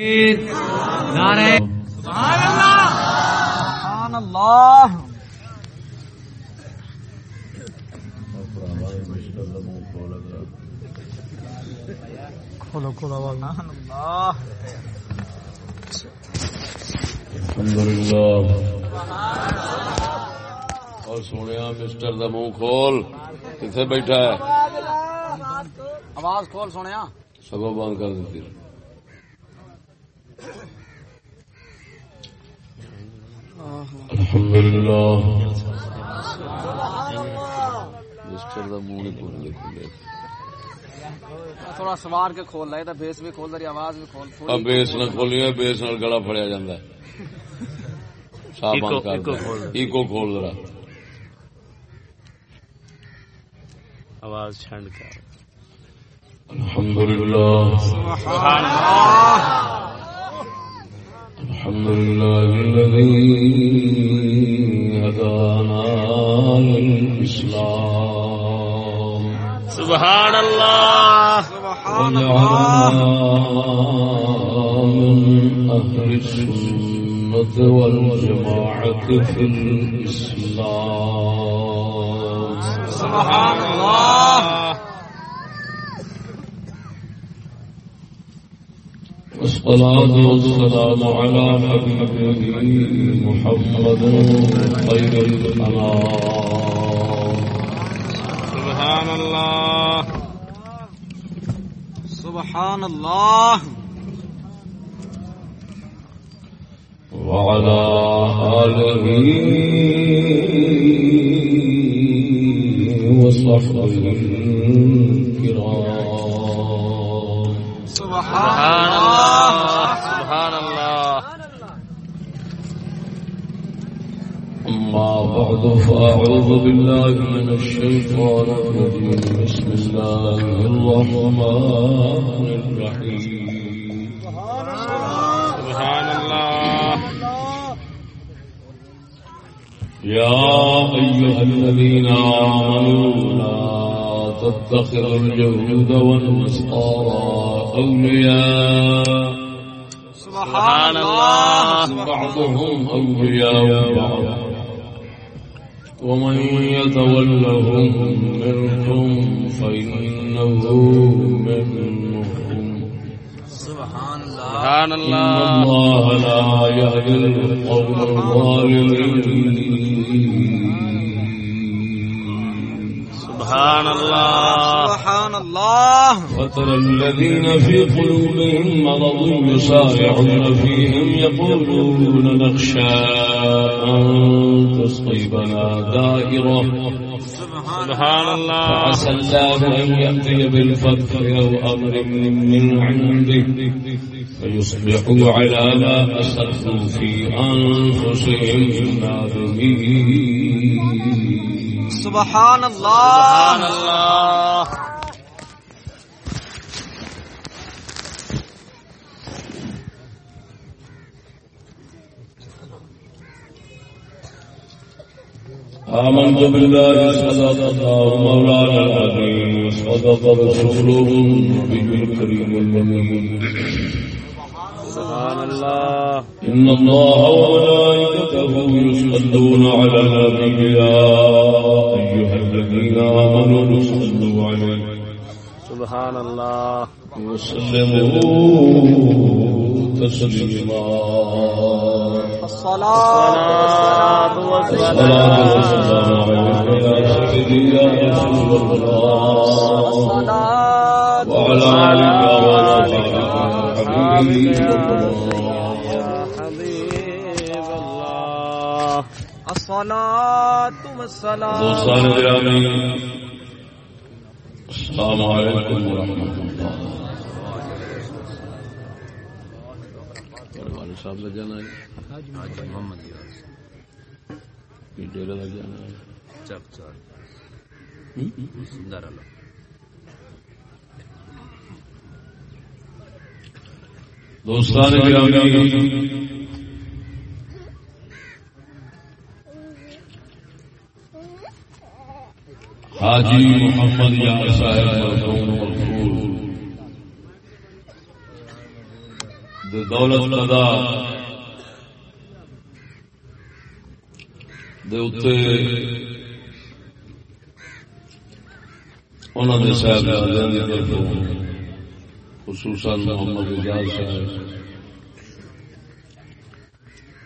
سبحان اللہ۔ کھولو کھولو آواز۔ سبحان اللہ الحمد للہ اور سونے مسٹر دا منہ کھول کتنے بیٹھا ہے؟ آواز کھول سنیا۔ سگو بند کر دیتی۔ الحمد للہ مسٹر دا منہ نہیں کھولے کھولے تھوڑا سوار کے کھول رہے بیس بھی کھول رہی آواز بھی کھول اب تھوڑی بیس نہ کھولی بیس نال گلا ہے۔ صاف بند کر ایکو کھول۔ رہا آواز چھنڈ کر الحمد لله الحمد لله الذي هدانا للإسلام. سبحان اللہ وجعلنا من أهل السنة والجماعة في الإسلام. سبحان اللہ والصلاة والسلام على حبيبه محمد خير الأنام سبحان اللہ سبحان اللہ وعلى آله وصحبه الكرام سبحان سبحان اللہ أما بعد فأعوذ بالله من الشيطان الرجيم. بسم الله الرحمن الرحيم. سبحان اللہ يا أيها الذين آمنوا لا تتخذوا اليهود والنصارى أولياء. سبحان اللہ بعضهم أولياء بعض. ومن يتولهم منكم فإنه منهم. سبحان اللہ سبحان الله لا يهدي القوم الظالمين. سبحان اللہ. سبحان اللہ فترى الذين في قلوبهم مرض يسارعون فيهم يقولون نخشى أن تصيبنا دائرة. سبحان اللہ. فعسى الله أن يأتي بالفتح أو أمر من عنده. فيصبحوا على ما أسرفوا في أنفسهم نادمين. سبحان سبحان اللہ اللہ آمنت بالله صدق الله مولانا العظيم وصدق رسوله النبي الكريم الأمين. سبحان اللہ إن الله وملائكته يصلون على النبي. يا الذين آمنوا صلوا عليه. سبحان اللہ وسلموا تسليما الصلاة والسلام سيدي يا رسول الله. وعلى آلك وصحبك حبيبي السلام علیکم ورحمۃ اللہ والد صاحب لگ جانا ہے. یہ ڈیرا لگ جانا ہے. دوستان گرامی حاجی محمد یا صاحب مرحوم دے دولت قضا۔ دے اتے انہوں نے صاحب طرفوں خصوصاً محمد اجاز صاحب۔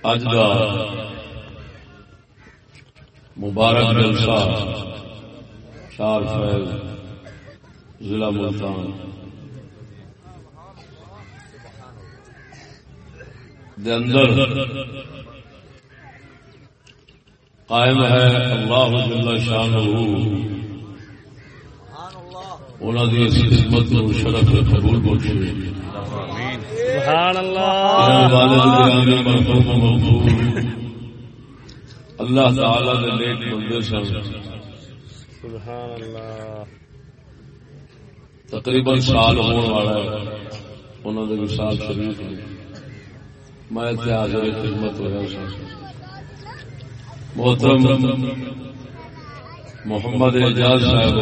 اج کا مبارک جلسہ چار فیض ضلع ملتان۔ دے اندر قائم ہے اللہ جل شان انہوں نے اس خدمت کو شرف قبول بخشے۔ سبحان اللہ۔ والد گرامی مرحوم مغفور اللہ تعالی دے نیک بندے سن۔ سبحان اللہ۔ تقریباً سال ہونے والا ہے۔ انہوں نے سال شریف نے میں حاضر خدمت ہوا سا محترم محمد اعجاز صاحب،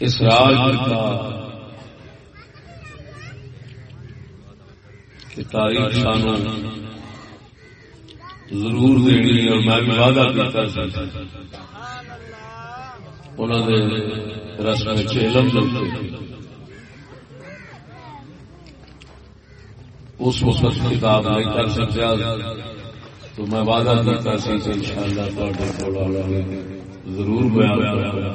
اس راج کا کہ تاریخ سانو ضرور دینی اور میں بھی وعدہ کیتا سی رسم دے اس وقت کتاب نہیں کر سکتا تو میں وعدہ کرتا سی کہ ان شاء اللہ ضرور بیان کروں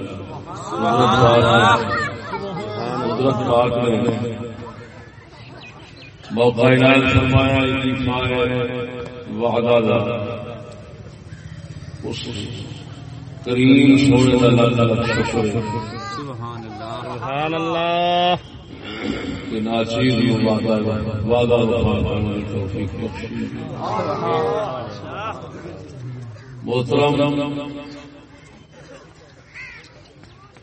قدرت پاک نے موقع فرمایا اتفاق وعدہ دا۔ اس کریم سونے کا اللہ تعالی شکر ہے۔ سبحان اللہ کہ ناچیز بھی وعدہ وعدہ وفا کرنے کی توفیق بخشی۔ محترم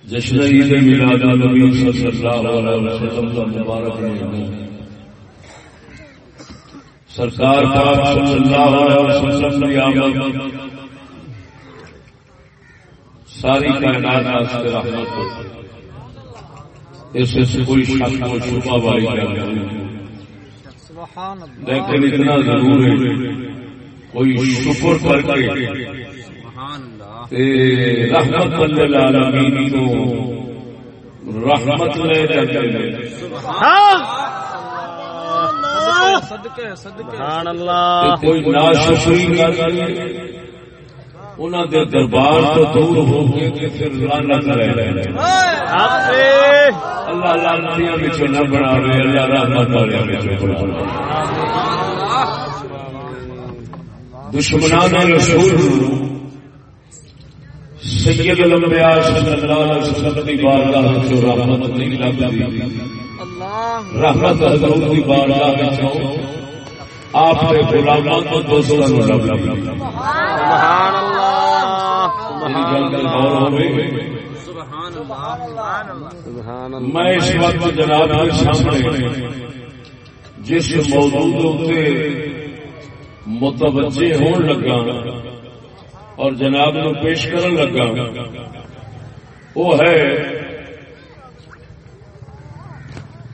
جشن عید میلاد النبی صلی اللہ علیہ وسلم کا مبارک مہینہ۔ سرکار پاک صلی اللہ علیہ وسلم کی آمد، ساری کائنات واسطے رحمت ہو۔ اس سے کوئی شک و شبہ والی بات نہیں۔ لیکن اتنا ضرور ہے، کوئی شکر کر کے سبحان اللہ تے کو رحمت لے جاتے ہیں۔ صدقے صدقے سبحان اللہ کوئی ناشکری کر انہاں دے دربار تو دور ہو کے تے پھر لعنت لے لے حق سے اللہ لعنتیاں وچ نہ بناوے اللہ رحمت والے وچ بناوے۔ دشمنان رسول سید الانبیاء صلی اللہ علیہ وسلم کی بارگاہ وچ رحمت نہیں لگدی اللہ رحمت بارگاہ وچ آپ نے غلامان کو دوستوں کو لب لب سبحان اللہ۔ میری گل کا غور ہوئے سبحان اللہ سبحان اللہ میں اس وقت جناب کے سامنے جس موضوع متوجہ ہون لگا اور جناب نو پیش کرن لگا وہ ہے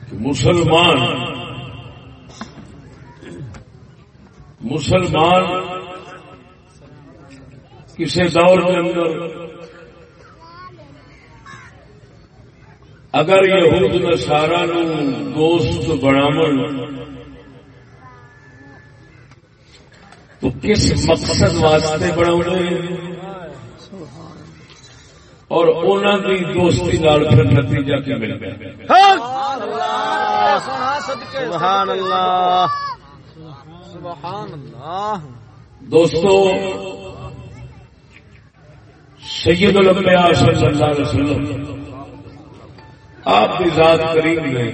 کہ مسلمان. مسلمان کسی دور کے اندر اگر یہود نصارا نو دوست بناون تو کس مقصد واسطے بنا اور انہوں کی دوستی نال پھر نتیجہ کیا مل گیا سبحان صدقے سبحان اللہ سبحان اللہ۔ دوستو سید الانبیاء صلی اللہ علیہ وسلم آپ کی ذات کریم نے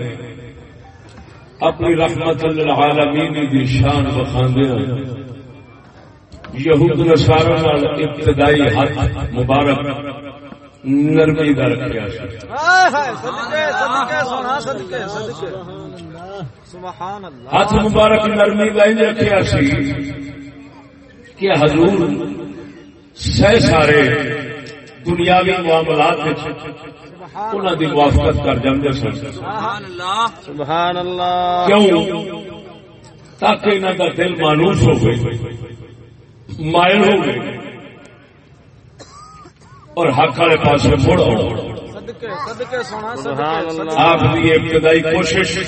اپنی رحمت للعالمین کی شان بخاندے یہود نال ابتدائی ہاتھ مبارک نرمی دا رکھیا سی ہائے ہائے صدقے صدقے سونا صدقے صدقے۔ سبحان اللہ۔ ہاتھ مبارک نرمی کا انج رکھیا سی کہ حضور سہ سارے دنیاوی معاملات انہوں دی موافقت کر جاندے سن۔ سبحان اللہ۔ سبحان اللہ۔ کیوں؟ تاکہ انہوں کا دل مانوس ہو گئے مائل ہو گئے۔ اور حق والے پاس مڑ آؤ۔ صدقے صدقے سونا سبحان صدقے۔ اللہ آپ کی ابتدائی کوشش۔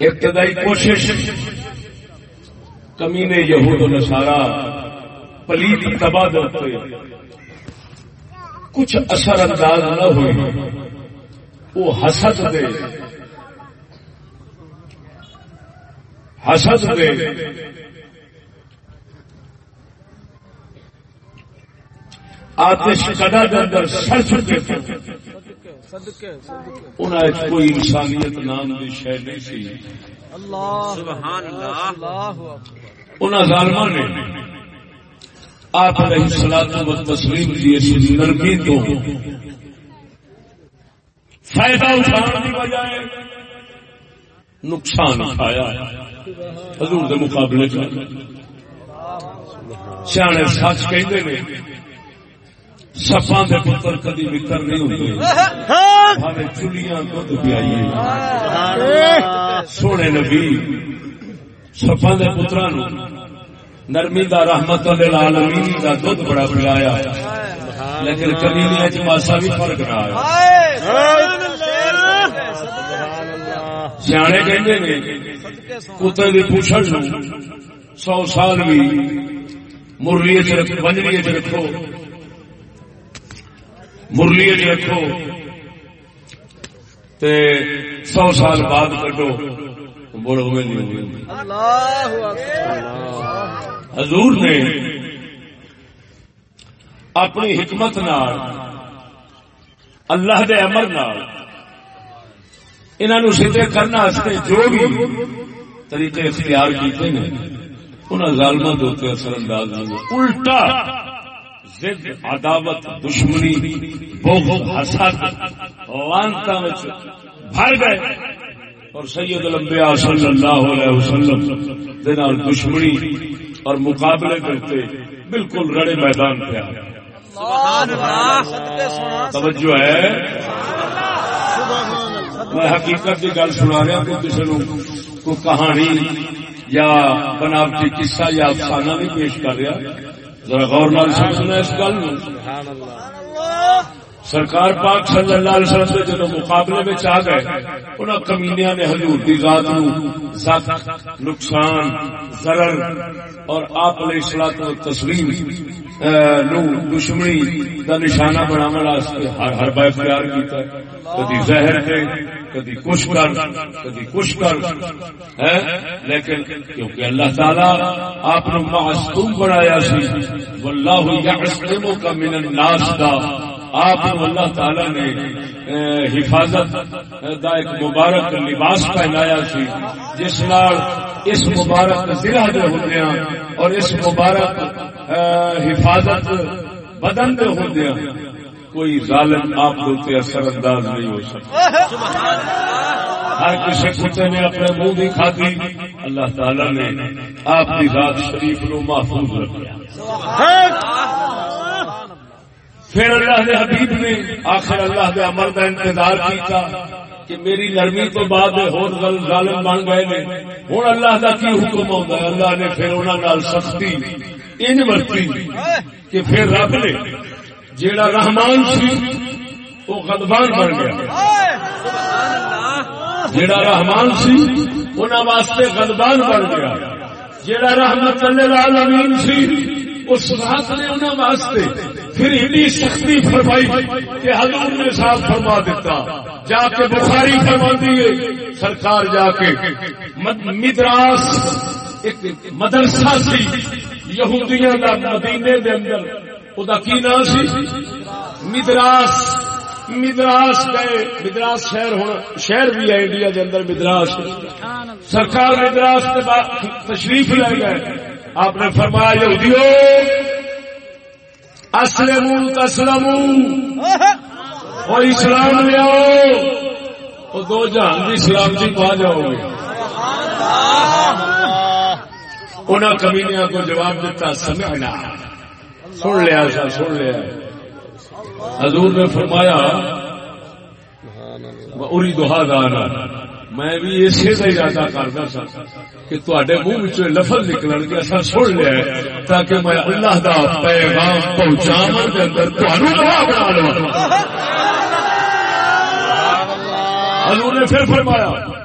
ابتدائی کوشش۔ کمینے یہود و نصارا پلیت تباہ پہ کچھ اثر انداز نہ ہوئے۔ وہ حسد دے۔ حسد دے۔ آتش کدا دے اندر سر چکے تھے انہیں کوئی انسانیت نام کی شہ نہیں سی۔ اللہ انہوں ظالمہ نے آپ علیہ السلام و تسلیم کی اس نرمی تو فائدہ اٹھانے کی بجائے نقصان اٹھایا۔ حضور دے مقابلے چ۔ سیانے سچ کہتے ہیں سپاں دے پتر کدی متر نہیں ہوتے ہمیں چلیاں دھد پیائیے۔ سونے نبی سپاں دے پترا نو نرمی دا رحمت للعالمین دا دودھ بڑا پلایا۔ لیکن کمینیا چ ماسا بھی فرق نہ آیا۔ سیانے کہندے نے، کتے دی پوچھڑ نو سو سال بھی مرلی چ رکھو بنجری چ رکھو۔ مرلی چ رکھو تے سو سال بعد کٹو نہیں اللہ اکبر۔ حضور نے اپنی حکمت نال اللہ دے امر نال انہوں سدھے کرنا واسطے جو بھی طریقے اختیار کیتے ہیں انہوں ظالموں کے اتنے اثر انداز نہیں۔ الٹا ضد عداوت دشمنی بغض حسد لعنتاں وچ بھر گئے۔ اور سید الانبیاء صلی اللہ علیہ وسلم دے نال دشمنی اور مقابلے کرتے بالکل رڑے میدان پہ آ گئے توجہ ہے؟ میں حقیقت کی گل سنا رہا کہ کسی نو کو کہانی یا بناوٹی قصہ یا افسانہ نہیں پیش کر رہا۔ ذرا غور نال سمجھنا اس گل نو سبحان اللہ۔ سرکار پاک صلی اللہ علیہ وسلم کے جدو مقابلے میں آ گئے انہوں کمینیا نے حضور دی ذات نو زخ نقصان، ضرر اور آپ علیہ الصلوۃ والتسلیم ا نو دشمنی دا نشانہ بناون واسطے ہر ہر با اختیار کیتا ہے۔ کدی زہر ہے، کدی کچھ کر، کدی کچھ کر ہے لیکن کیونکہ اللہ تعالی آپ نے معصوم بنایا سی، واللہ یعصمک من الناس دا۔ آپ اللہ تعالی نے حفاظت دا ایک مبارک لباس پہنایا سی جس نال اس مبارک ضلع دے ہوندے ہیں اور اس مبارک حفاظت بدن دے ہوندے ہیں کوئی ظالم آپ کے اثر انداز نہیں ہو سکتا۔ ہر کسی کتے نے اپنے منہ بھی کھاتی اللہ تعالی نے آپ کی ذات شریف نو محفوظ رکھا۔ پھر اللہ دے حبیب نے آخر اللہ دے عمر کا انتظار کیتا کہ میری نرمی تو بعد ہور ظل- ظالم بن گئے نے۔ ہوں اللہ دا کی حکم آتا ہے؟ اللہ نے پھر انہوں نال سختی ان ورتی کہ پھر رب نے جیڑا رحمان سی وہ غضبان بن گیا۔ جیڑا رحمان سی انہوں واسطے غضبان بن گیا۔ جیڑا رحمت اللہ للعالمین سی، اس رات نے انہوں واسطے پھر اتنی سختی فرمائی کہ حضور نے صاف فرما دیتا، جا کے بخاری فرما دیے سرکار جا کے مدراس ایک مدرسہ سی، یہودیاں کا مدینے دے اندر او کی نام سی؟ مدراس مدراس گئے، مدراس شہر ہونا، شہر بھی ہے انڈیا کے اندر مدراس۔ سرکار مدراس تشریف لے گئے۔ آپ نے فرمایا یہودیو اسلم تسلم اور اسلام لے آؤ۔ اور دو جہان بھی سلامتی پا جاؤ گے۔ انہوں کمینیا کو جواب دیتا سمعنا۔ سن لیا سا سن لیا۔ حضور نے فرمایا اری دہا دانا میں بھی اسی کا ارادہ کرتا سا۔ کہ تے منہ لفظ نکل گے اصا سن لیا ہے تاکہ میں اللہ دا پیغام پہنچا بنا لوا حضور نے پھر فرمایا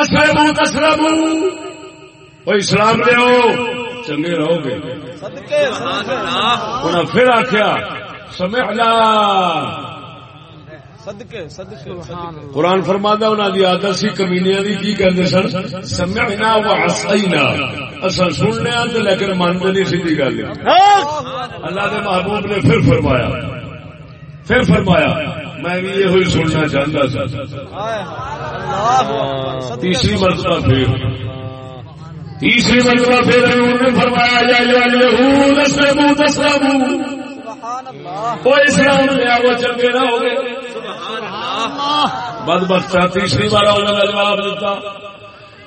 اسلمو تسلمو۔ اسلام لے چنگے رہو گے۔ انہیں پھر آخیا سمعنا۔ قرآن فرما انہوں کی آدت سی کمینیا کی کی کہتے سن؟ سمعنا و عصینا اصل سننے لیکن مانتے نہیں سی گل۔ اللہ کے محبوب نے پھر فرمایا۔ پھر فرمایا میں بھی یہ ہوئی سننا چاہتا تھا تیسری مرتبہ پھر۔ تیسری مرتبہ پھر انہوں نے فرمایا جا یہود اسلمو تسلمو۔ وہ اسلام لیا وہ چنگے نہ ہو گئے بد بختا تیسری بار انہوں نے جواب دیتا۔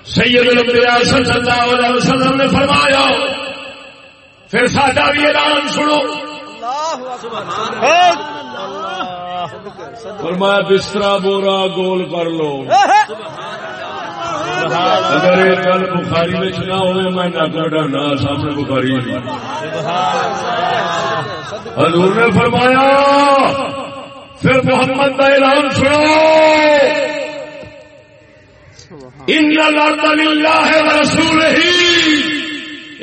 سید الانبیاء صلی اللہ علیہ وسلم نے فرمایا پھر ساڈا بھی اعلان سنو۔ فرمایا بستر بورا گول کر لو۔ اگر یہ گل بخاری میں نہ ہوئے میں نہ ڈرنا سامنے بخاری۔ حضور نے فرمایا پھر محمد کا اعلان سنو۔ ان اللہ ہے رسول ہی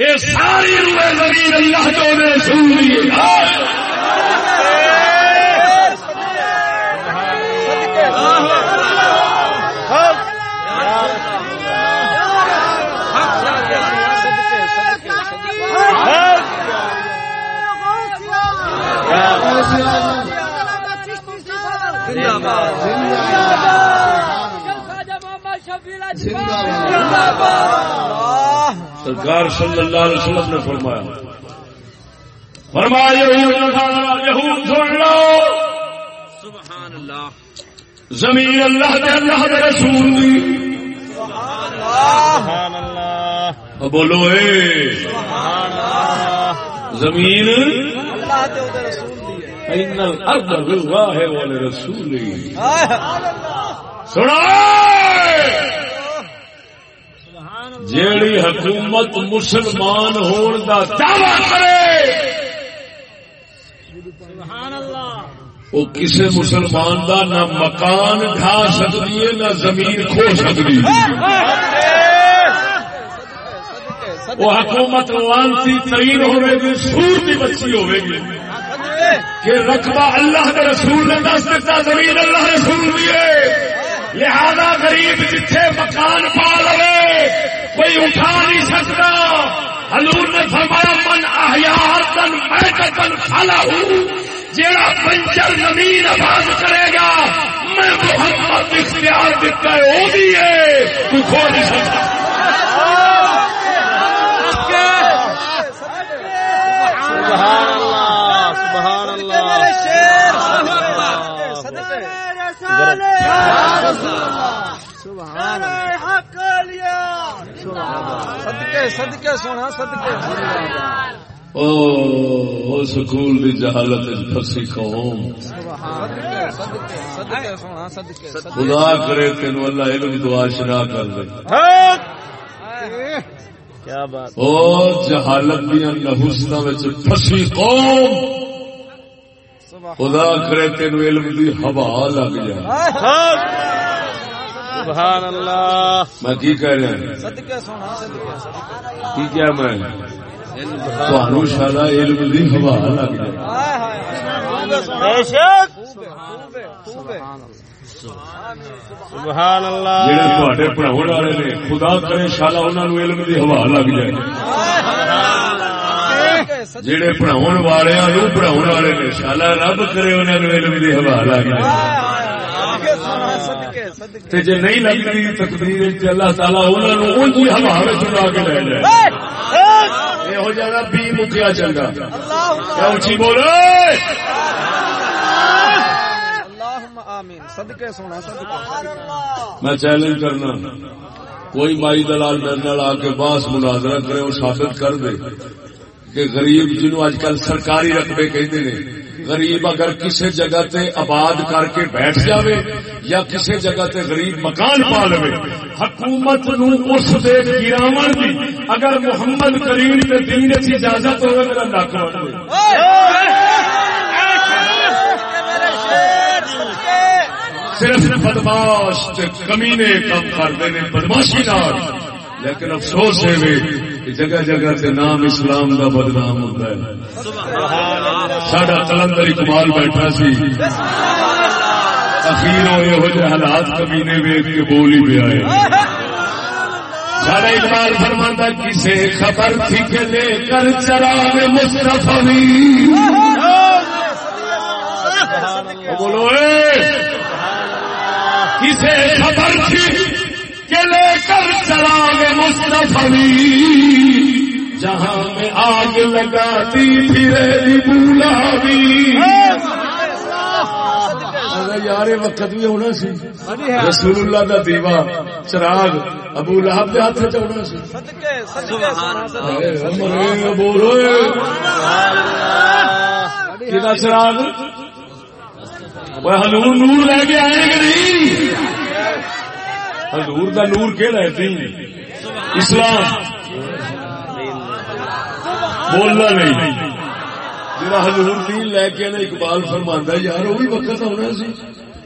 یہ ساری روئے زمین اللہ جو رسول سرکار صلی اللہ علیہ وسلم نے فرمایا فرمایا یہود سن لو۔ سبحان اللہ۔ زمین اللہ دے اللہ دے رسول دی۔ سبحان اللہ۔ بولو اے۔ زمین اللہ دے رسول دی۔ ان الارض للہ ولرسول ہائے سنا جیڑی حکومت مسلمان ہون دا دعوی کرے وہ کسی مسلمان دا نہ مکان ڈھا سکتی ہے نہ زمین کھو سکتی وہ حکومت لانتی ترین ہوئے گی سور کی بچی ہوئے گی۔ کہ رقبہ اللہ کے رسول نے دس دیتا زمین اللہ رسول دیے لہذا غریب جتھے مکان پا لے کوئی اٹھا نہیں سکتا۔ حضور نے فرمایا، من احیاء میں کھالا ہوں۔ جیڑا پنچر زمین آباد کرے گا، میں محمد اختیار دیتا ہے، وہ بھی ہے۔ کوئی کھو نہیں سکتا۔ سبحان اللہ سبحان اللہ شیر صدقے صدقے صدقے سونا صدقے او او سکول دی جہالت پھسی قوم۔ صدقے صدقے صدقے سونا صدقے صدقے خدا کرے تینو اللہ علم دعا شنا کر دے۔ کیا بات! او جہالت نحوستاں وچ پھسی قوم۔ خدا کرے تینو علم دی ہوا لگ جائے۔ سبحان اللہ۔ میں کی کہہ رہا ہوں؟ صدقے سونا صدقے صدقے کی کیا میں؟ شالا علم دی ہوا لگ جائے۔ ہائے ہائے بے شک۔ خوبے خوبے سبحان اللہ۔ تے پڑھاؤ والے نے خدا کرے شالا انہوں نے علم دی ہوا لگ جائے۔ جہے پڑھاؤ والے پڑھاؤ والے نے شالا رب کرے انہوں نے علم صدقے صدقے تے جے نہیں لگتی تقدیر اللہ تعالی اونج ہی ہوا وچ اڑا کے لے جائے۔ اے ہو جانا بی مکیا چنگا۔ کیا اونچی بولو میں چیلنج کرنا۔ کوئی مائی دلال میرے آ کے باس مناظرہ کرے وہ ثابت کر دے۔ کہ غریب جنہوں اج کل سرکاری رقبے کہتے ہیں، غریب اگر کسی جگہ تے آباد کر کے بیٹھ جاوے یا کسی جگہ تے غریب مکان پا لے حکومت نو اس دے گراون دی اگر محمد کریم تے دین کی اجازت ہوگا میرا نک صرف بدماش کمینے کم کرتے ہیں بدماشی نال۔ لیکن افسوس ہے جگہ جگہ تے نام اسلام دا بدنام ہوتا ہے۔ ساڈا کلندر اقبال بیٹھا سی۔ اخیر ہوئے ہو جائے حالات کمینے ویگ کے بول ہی پہ آئے۔ سارا اقبال فرماتا کسے خبر تھی کہ لے کر چراغ مصطفی؟ بولو، اے! کسے خبر تھی کہ لے کر چراغ مصطفی جہاں میں آگ لگاتی ریلی بولا بھی یار یہ وقت بھی ہونا سی۔ رسول اللہ دا دیوا چراغ ابو لہب دے ہاتھ چ ہونا سی۔ صدقے صدقے سونا صدقے۔ اے عمر اے بولو اے۔ کدا چراغ؟ وہ حضور نور لے کے آئے کہ نہیں؟ حضور دا نور کہڑا ہے تین اسلام۔ بولنا نہیں۔ جڑا حضور دین لے کے آنا اقبال فرماندا یار وہ بھی وقت ہونا سی۔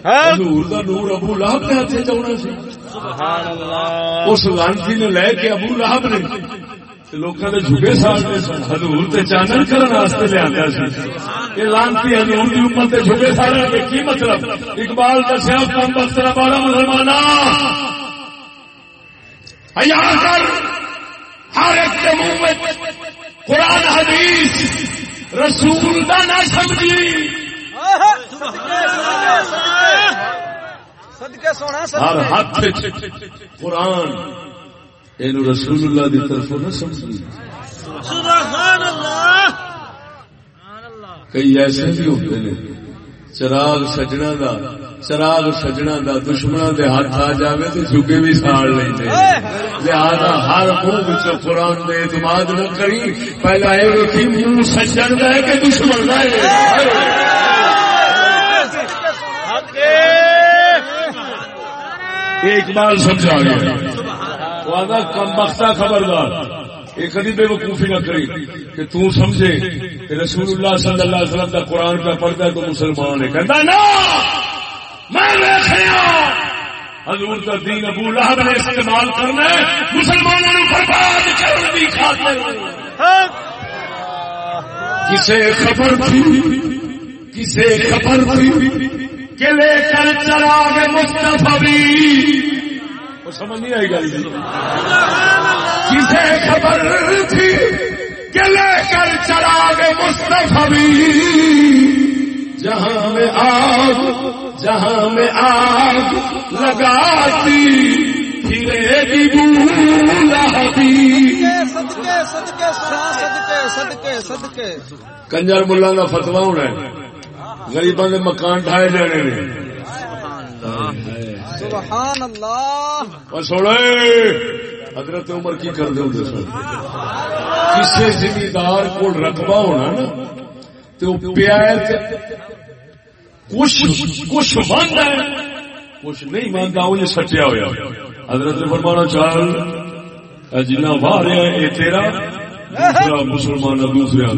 حضور دا نور ابو لہب کے ہاتھ چ ہونا سی۔ سبحان اللہ۔ اس لانسی نے لے کے ابو لہب نے۔ لوکاں دے جھگے ساڑنے سن۔ حضور تے چانن کرن واسطے لے سی۔ لانسی حضور دی امت تے جھگے ساڑنے کی مطلب؟ اقبال دا سیاف کام بخترا بارا مسلمانا حیا کر ہر ایک کے منہ میں قرآن حدیث رسول دا نہ سمجھی۔ ہر ہاتھ قرآن یہ رسول اللہ دی طرف نہ سمجھی۔ کئی ایسے بھی ہوتے ہیں چراغ سجنا دا چراغ سجنا دا دشمنوں دے ہاتھ آ جاوے تو جھگے بھی ساڑ لیں لہذا ہر منہ قرآن دے اعتماد نہ کری۔ پہلا یہ رکھی منہ سجن دا ہے کہ دشمن دا ہے۔ اقبال سمجھا گیا۔ کم بختہ خبردار۔ یہ کبھی بے وقوفی نہ کری کہ تو سمجھے کہ رسول اللہ صلی اللہ علیہ وسلم کا قرآن کا پڑھتا ہے تو مسلمان ہے۔ کہتا نا میں حضور کا دین ابو لہب نے استعمال کرنا ہے۔ مسلمانوں نے برباد کرنے کی خاطر۔ کسے خبر تھی؟ کسے خبر تھی؟ کہ لے کر چراغ مصطفی وہ سمجھ نہیں آئی گل جی۔ کسے خبر تھی؟ کہ لے کر چراغ مصطفی جہاں میں آگ، جہاں میں آگ لگاتی پھرے گی بولہبی کنجر ملا کا فتوا ہونا ہے۔ غریباں کے مکان ڈھائے جانے نے۔ سبحان اللہ اور سوڑے، حضرت عمر کی کر دے ہوں سن۔ کسی زمیندار کو رقبہ ہونا نا تو پیا کچھ کچھ ہے۔ کچھ نہیں مانتا وہ یہ سچیا ہوا حضرت نے فرمانا چال جنا واہ رہا ہے یہ تیرا دوسرا مسلمان دوسرے کا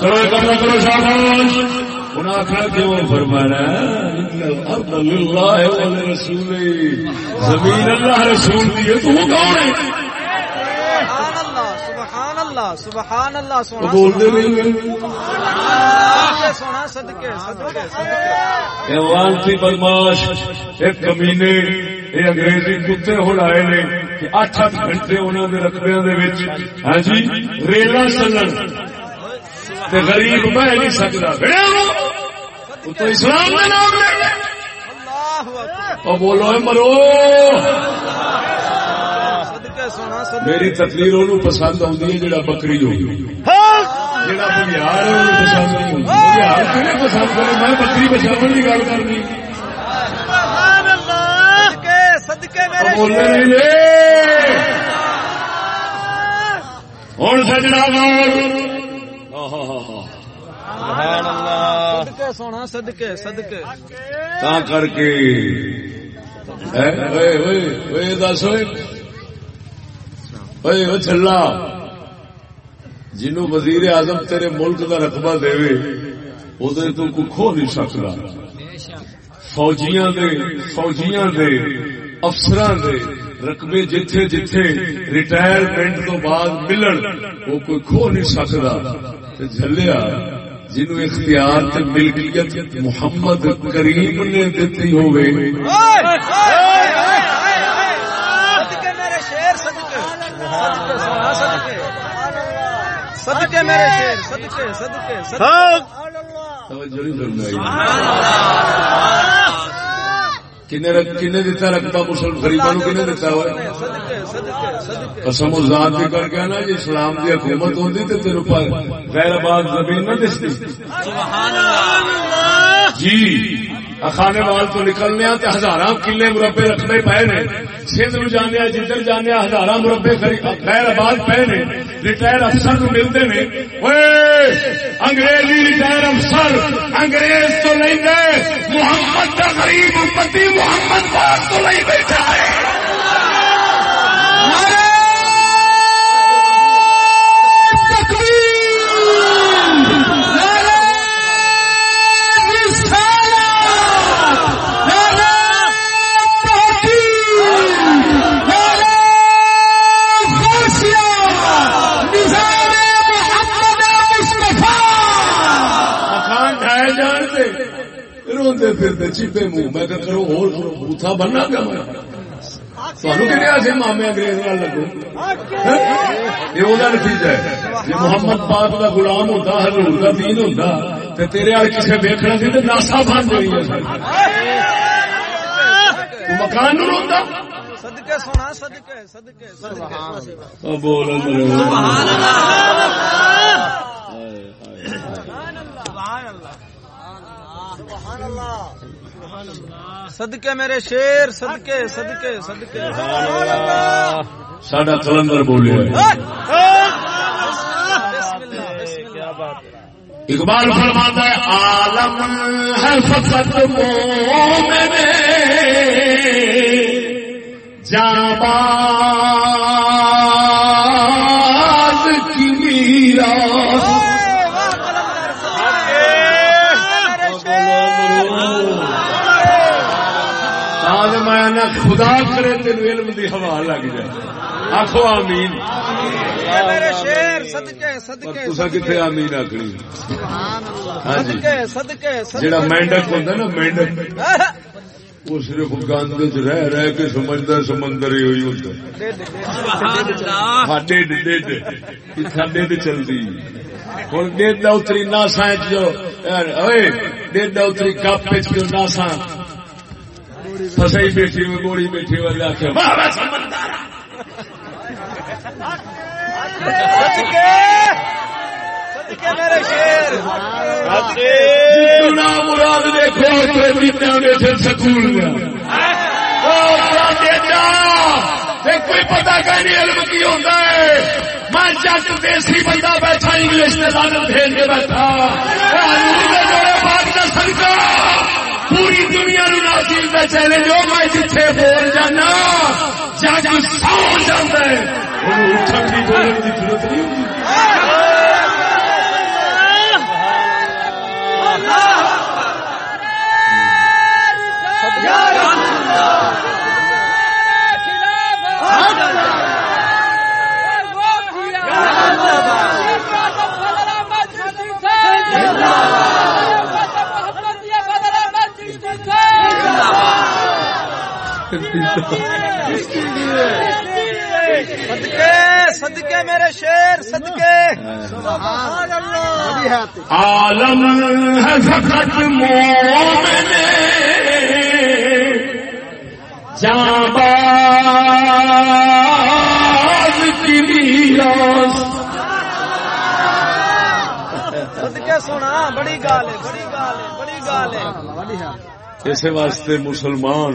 کرو یہ کرنا کرو شاباش۔ انہیں آخر کیوں فرمانا ارض اللہ زمین اللہ رسول دی ہے تو وہ کون ہے؟ سبحان اللہ سبحان اللہ سبحان اللہ بول دے نہیں بدماش ایک کمینے یہ انگریزی کتے ہوں نے کہ اٹھ اٹھ گھنٹے انہوں نے رقبے ہاں جی ریلا چلن۔ غریب میں نہیں سکتا۔ تو اسلام نام اور بولو مرو۔ میری تقریر انہوں پسند آتی ہے، جڑا بکری ہوگی ہاں۔ جڑا بگیار ہے انہوں پسند نہیں ہوتی بگیار کیوں پسند کرے میں بکری بچاؤ کی گل کرنی صدقے صدقے میرے بولنے شیر نہیں ہوں سجنا سبحان اللہ صدقے سونا صدقے صدقے تا کر کے اے، اوئے، اوئے، اوئے، دس اوئے، چلا جنوں وزیر اعظم تیرے ملک کا رقبہ دے وہ تو کھو نہیں سکتا فوجیاں دے فوجیاں دے افسراں دے رقبے جتھے جتھے ریٹائرمنٹ تو بعد ملن وہ کوئی کھو نہیں سکتا تے جھلیا جنوں اختیار تے ملکیت محمد کریم نے دتی ہوئے شیر صدقے صدقے میرے شیر صدقے صدقے صدقے۔ توجہ نہیں فرمائی۔ کنے رق- کنے دیتا رقبہ مسلم غریبوں کو کنے دیتا ہوا صدقے صدقے صدقے قسم و ذات بھی کر کے نا جی اسلام کی حکومت ہوتی تو تیرے پر غیر آباد زمین نہ دستی۔ جی۔ اخانے وال تو نکلنے تے ہزار کلے مربے رکھنے پے نے۔ سندھ نو جانے جدھر جانے ہزار مربے خری- غیر آباد پے نے۔ ریٹائر افسر نو ملتے نے۔ اوئے، انگریزی ریٹائر افسر انگریز تو نہیں گئے محمد کا غریب امتی محمد پاک تو نہیں بیٹھا ہے۔ روندے پھرتے چیپے منہ۔ میں کہ کرو اور بوتھا بننا کیا میں؟ کہ مامے انگریز نال لگو۔ یہ وہ نتیجہ ہے جی محمد پاک کا غلام ہوتا حضور کا دین ہوتا تیرے وال کسے ویکھنا سی تے ناسا بن جانی ہے تو مکان نو روندا صدقے سونا صدقے صدقے صدقے او بول صدقے میرے شیر صدقے صدقے صدقے۔ ساڈا کلندر بولے۔ بسم اللہ بسم اللہ۔ اقبال فرماتا ہے عالم ہے فقط مومن۔ جانباز خدا کرے تین علم دی ہوا لگ جائے۔ آخو آمین۔ تسا کتنے آمین آخری ہاں جی۔ مینڈک ہوتا نا مینڈک۔ وہ صرف گند رہ رہ کے سمجھتا سمندر ہی ہوئی ہوتا ڈیڈ تے چلتی ہوں ڈیڈ اتری ناسا ڈیڈ اتری کپ ناسا فسائی بیٹھی ہوئی گوڑی بیٹھی جتنا مراد دیکھو سکول میں کوئی پتا کہ نہیں علم کی ہوتا ہے میں جٹ دیسی بندہ بیٹھا انگلش میں لانت بھیج کے بیٹھا پاک دا صدقہ پوری دنیا نو ناچیز چیلنج ہو میں جتھے بول جانا جج سو جاتا ہے اٹھن کی بولنے کی ضرورت نہیں ہوتی صدقے صدقے میرے شیر صدقے۔ سبحان اللہ۔ عالم ہے فقط مومن۔ جانباز کی میراث صدقے سونا بڑی گال ہے بڑی گال ہے بڑی گال ہے۔ اس واسطے مسلمان۔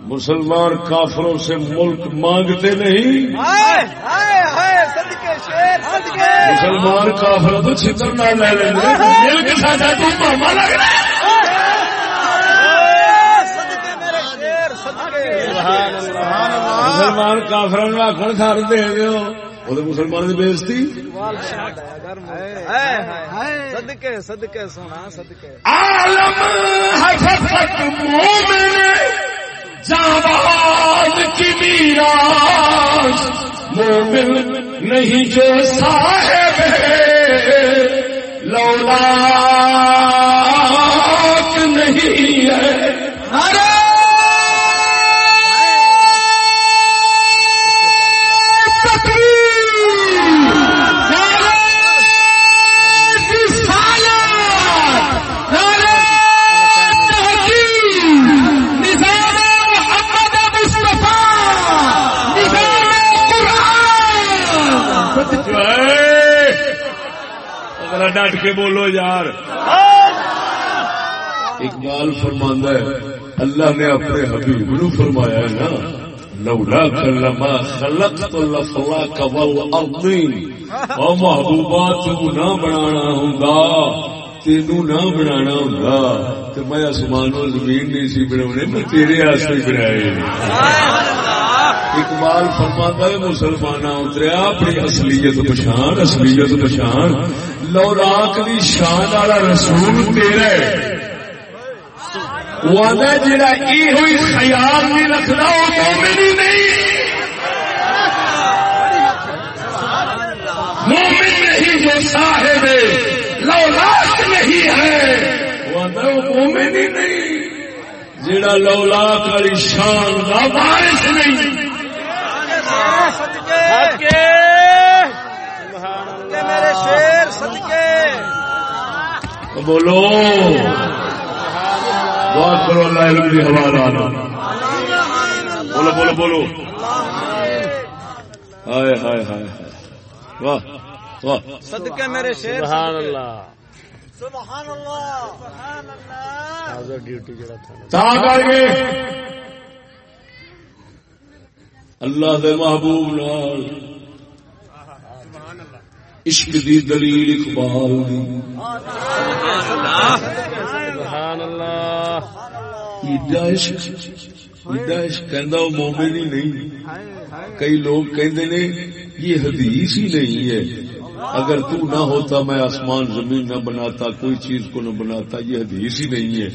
مسلمان کافروں سے ملک مانگتے نہیں۔ ہائے ہائے ہائے صدقے شیر صدقے۔ مسلمان کافر تو چھتر نہ لے لیں گے ملک ساڈا تو ماما لگ رہا ہے۔ صدقے میرے شیر صدقے۔ مسلمان کافر آخر سر دے دیو۔ وہ مسلمان کی بےزتی صدقے سونا صدقے۔ عالم حفظت مومن جاواز کی میراث مومن نہیں جو صاحب ہے لولا نہیں ہے۔ ڈٹ کے بولو یار۔ اقبال فرماندہ ہے، اللہ نے اپنے حبیب نو فرمایا ہے نا، لولا کلما خلقت الافلاک والارضین، او محبوبا تو نہ بنانا ہوندا، تینو نہ بنانا ہوندا۔ تے میں آسمان و زمین نہیں سی بناونے میں تیرے واسطے بنائے اقبال فرماتا ہے مسلمان اتریا، اپنی اصلیت پچھان اصلیت پچھان۔ لولاک دی شان والا رسول تیرا ہے۔ وہ جڑا یہ ہوئی خیال نہیں رکھنا وہ مومن ہی نہیں۔ مومن نہیں جو صاحب لولاک نہیں ہے۔ وہ مومن ہی نہیں۔ جڑا لولاک والی شان کا وارث نہیں۔ میرے شیر۔ بولو۔ بات کرو اللہ علم کی حوالہ بولو بولو بولو۔ ہائے ہائے ہائے واہ واہ۔ صدقے میرے شیر سبحان اللہ۔ سبحان اللہ۔ سبحان اللہ ڈیوٹی جڑا تھا۔ تا کر کے۔ اللہ دے محبوب نال۔ عشق دی دلیل اقبال دی۔ سبحان اللہ۔ ایڈا عشق ایڈا عشق کہندا وہ مومن ہی نہیں۔ کئی لوگ کہندے نے یہ حدیث ہی نہیں ہے۔ اگر تو نہ ہوتا میں آسمان زمین نہ بناتا کوئی چیز کو نہ بناتا یہ حدیث ہی نہیں ہے۔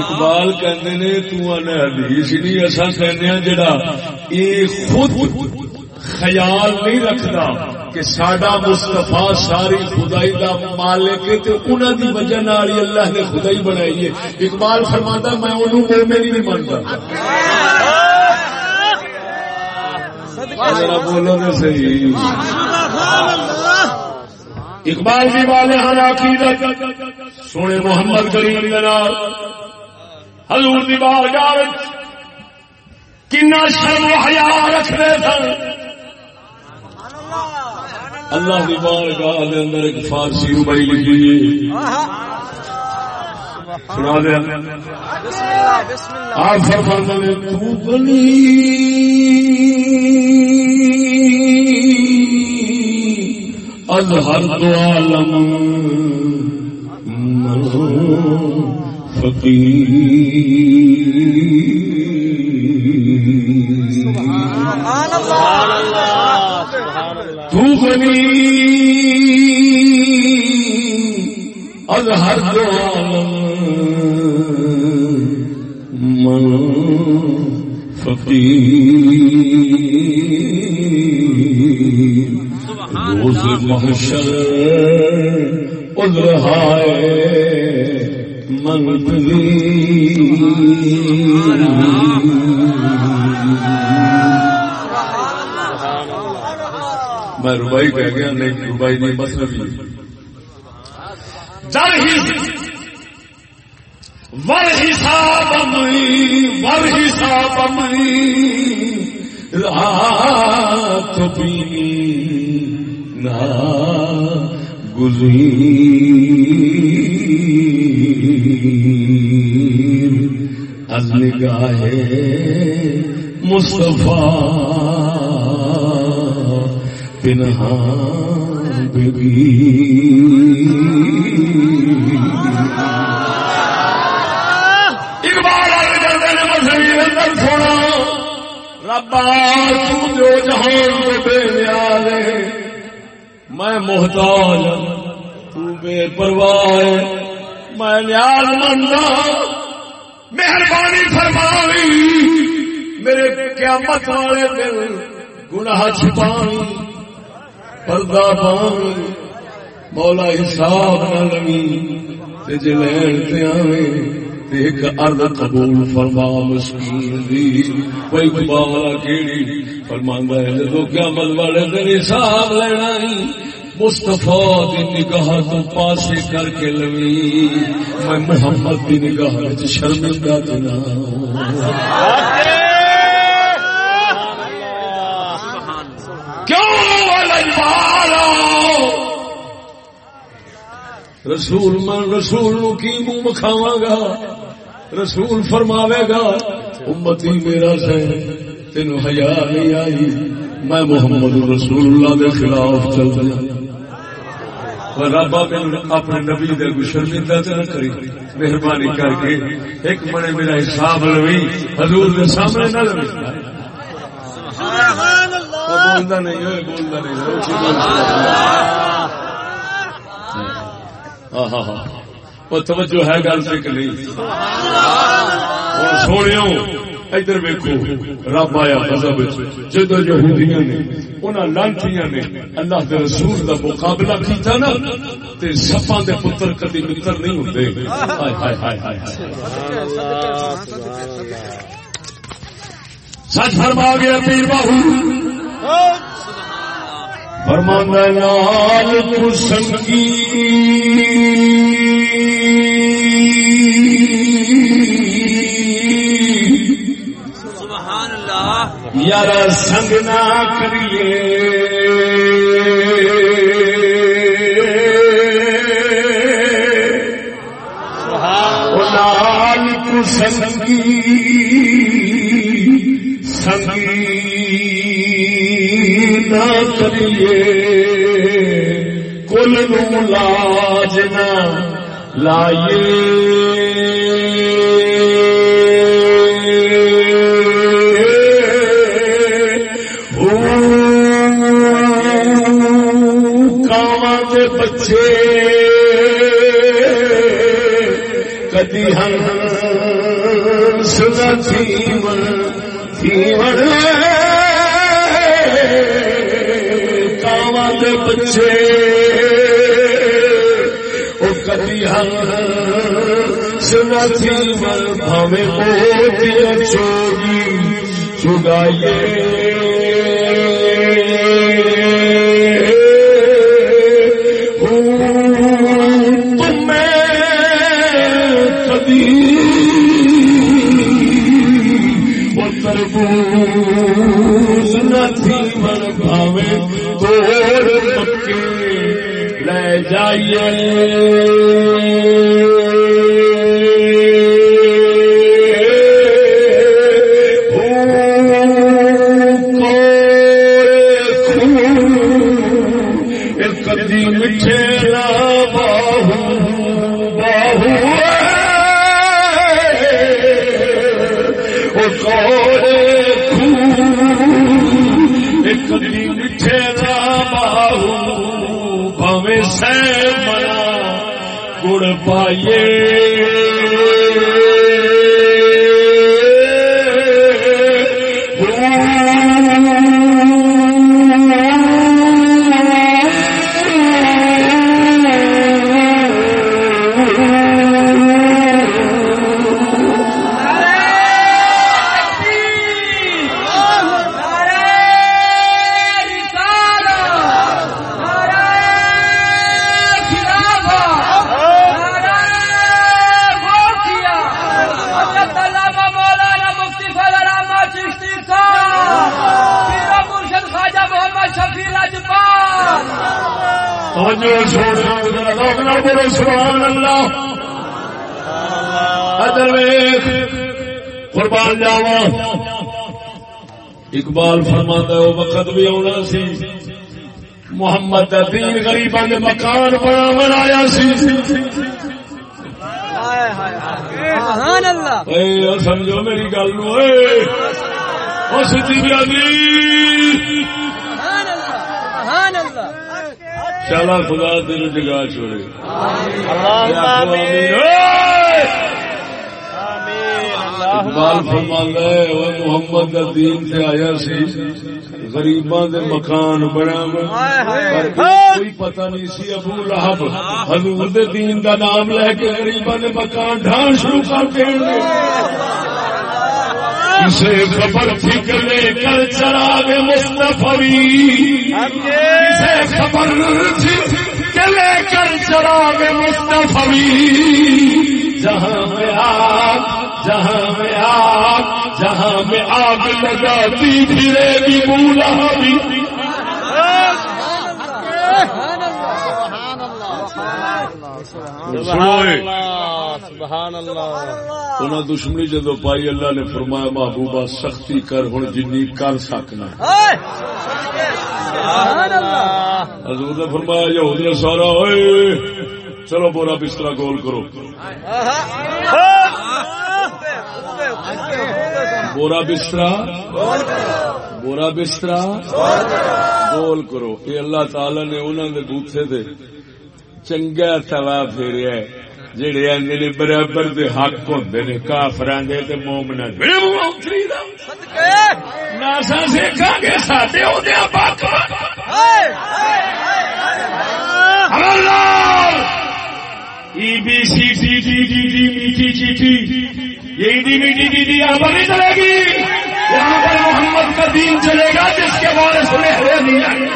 اقبال کہندے نے تو حدیث ہی نہیں۔ ایسا کہنے جڑا خود خیال نہیں رکھتا۔ کہ ساڈا مستفا ساری خدائی دا مالک ہے تے انہاں دی وجہ نال اللہ نے خدائی بنائی ہے۔ اقبال فرماتا میں انہوں مومن ہی نہیں مانتا ذرا بولو نا صحیح۔ اقبال کی والے ہر عقیدت سونے محمد کریم جناب حضور دی بارگاہ کنا شرم و حیا رکھتے سن۔ اللہ دی بارگاہ دے اندر ایک فارسی روبائی لکھی سنا دیا بسم اللہ بسم اللہ آپ فرماتے ہیں تو بنی اظہر دو عالم فقیر۔ سبحان اللہ۔ سبحان اللہ تو بنی اظہر دو من فقیر۔ روز محشر ادرہائے میں ربائی کہہ گیا، نہیں، ربائی نہیں مطلب یہ در ہی، ور حساب ور حساب رات بھی نہ گزری۔ از نگاہ مصطفیٰ پنہان بگی اقبال اندر سونا ربا جو جہان کو بے نیاز میں محتاج تو بے پرواہ میں نیاز مندہ مہربانی فرمائی میرے قیامت والے دل گناہ چھپانی پردہ پانی مولا حساب نہ لگی تے جے لین تے آویں تے ایک ارد قبول فرما مسکین دی۔ کوئی بالا کیڑی فرماندا ہے جدو قیامت والے دن حساب لینا ہی۔ مصطفیٰ دی نگاہ تو پاسے کر کے لوی۔ میں محمد دی نگاہ وچ شرمندہ ہوں۔ کیوں؟ رسول من رسول نو کی منہ مکھاواں گا؟ رسول فرماوے گا، امتی میرا سے تین حیا نہیں آئی۔ میں محمد رسول اللہ دے خلاف چل رہا ربا اپنے نبی دے شرمندہ نہ کری۔ مہربانی کر کے ایک منے میرا حساب لوی حضور دے سامنے نہ لوی بولتا نہیں ہوئے بولتا نہیں وہ توجہ ہے گل سے کہ نہیں سونے ادھر ویکو رب آیا مذہب جدو یہودیاں نے، انہاں لانچیاں نے اللہ دے رسول دا مقابلہ کیتا نا، تے سپاں دے پتر کدی متر نہیں ہوندے۔ ہائے ہائے ہائے ہائے۔ سچ فرما گیا پیر باہو۔ فرمانا لال تو سنگی سبحان اللہ یار سنگ نہ کریے۔ سنگی نہ کریے۔ کل نو لاج نہ لائیے سنا موتیاں چوری تربوز لے جائیے۔ جاوا اقبال فرماتا ہے وہ وقت بھی آنا سی۔ محمد دین غریباں دے مکان بنا بنایا سی۔ سبحان اللہ۔ اے سمجھو میری گل نو اے۔ او سچی برادری سبحان اللہ۔ سبحان اللہ چلا خدا تیرے جگہ چھوڑے آمین۔ اقبال فرماندا ہے محمد دا دین تے آیا سی۔ غریباں دے مکان بنا کوئی پتہ نہیں سی ابو لہب حضور دے دین دا نام لے کے غریباں دے مکان ڈھان شروع کر دین گے اسے خبر فکر لے کر چراغ مصطفی۔ اسے خبر کہ لے کر چراغ مصطفی۔ جہاں میں آگ جہاں میں آگ جہاں میں آگ لگاتی پھرے گی بولا بھی۔ سبحان اللہ سبحان اللہ۔ انہاں دشمنی جدو پائی اللہ نے فرمایا محبوبہ سختی کر ہوں جنی کر سکنا۔ ہائے! سبحان اللہ۔ حضور نے فرمایا یہود نے سارا ہوئے چلو بورا بستر گول کرو۔ بورا بستر بورا بستر گول کرو۔ یہ اللہ تعالی نے انہوں نے بوتھے دے چنگا توا پھیریا جڑے نے برابر دے حق ہوندے نے، کافراں دے تے ناسا گے پاک ای بی سی ٹی ٹی ٹی ٹی میٹھی چیٹھی۔ یہ ڈی میٹھی ٹی ٹی یہاں پر نہیں چلے گی۔ یہاں پر محمد کا دین چلے گا جس کے بارے سنے ہوئے نہیں آئے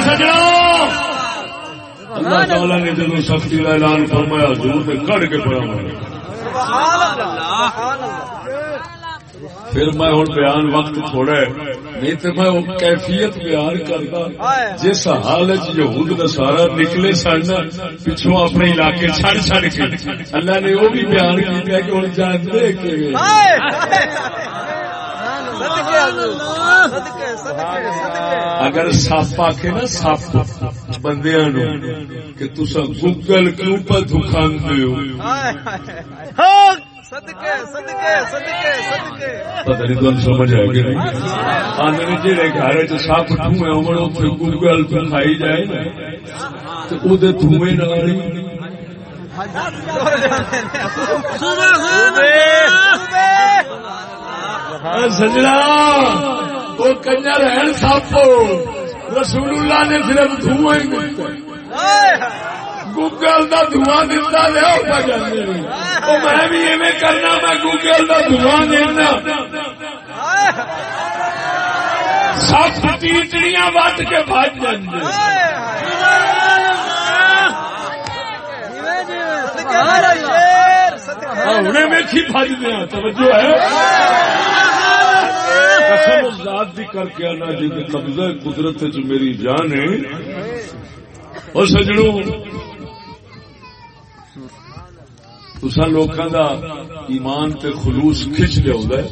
سجنا اللہ تعالیٰ نے جب سختی کا اعلان فرمایا حضور نے کڑ کے پڑا مارا پھر میں ہوں بیان وقت تھوڑا ہے نہیں تو میں وہ کیفیت بیان کرتا۔ جس حالت یہود دا سارا نکلے سن پچھوں اپنے علاقے چھڑ چھڑ کے۔ اللہ نے وہ بھی بیان کیا کہ ہوں جانتے کہ اگر سپ آ کے نا سپ نو کہ تسا گوگل کیوں پر دکھاندے ہو۔ صدقے صدقے صدقے صدقے۔ پتہ نہیں سمجھ آئے گی گھر اتنے گوگل تو کھائی جائے تو وہ دھوئے نال ہی۔ ہاں سجنا، وہ کنجر ہے سپ رسول اللہ نے صرف دھواں ہی گوگل کا دھواں دتا لیا میں بھی ایویں کرنا، میں گوگل کا دھواں ہاں، دینا سپ چیچڑیاں وٹ کے بج جاندے انہیں ویکھی بج دیا توجہ ہے۔ قسم ذات دی کر کے آنا جی قبضہ قدرت چ میری جان ہے۔ اور سجڑوں تسا لوکاں دا ایمان تے خلوص کھچ لیا ہے۔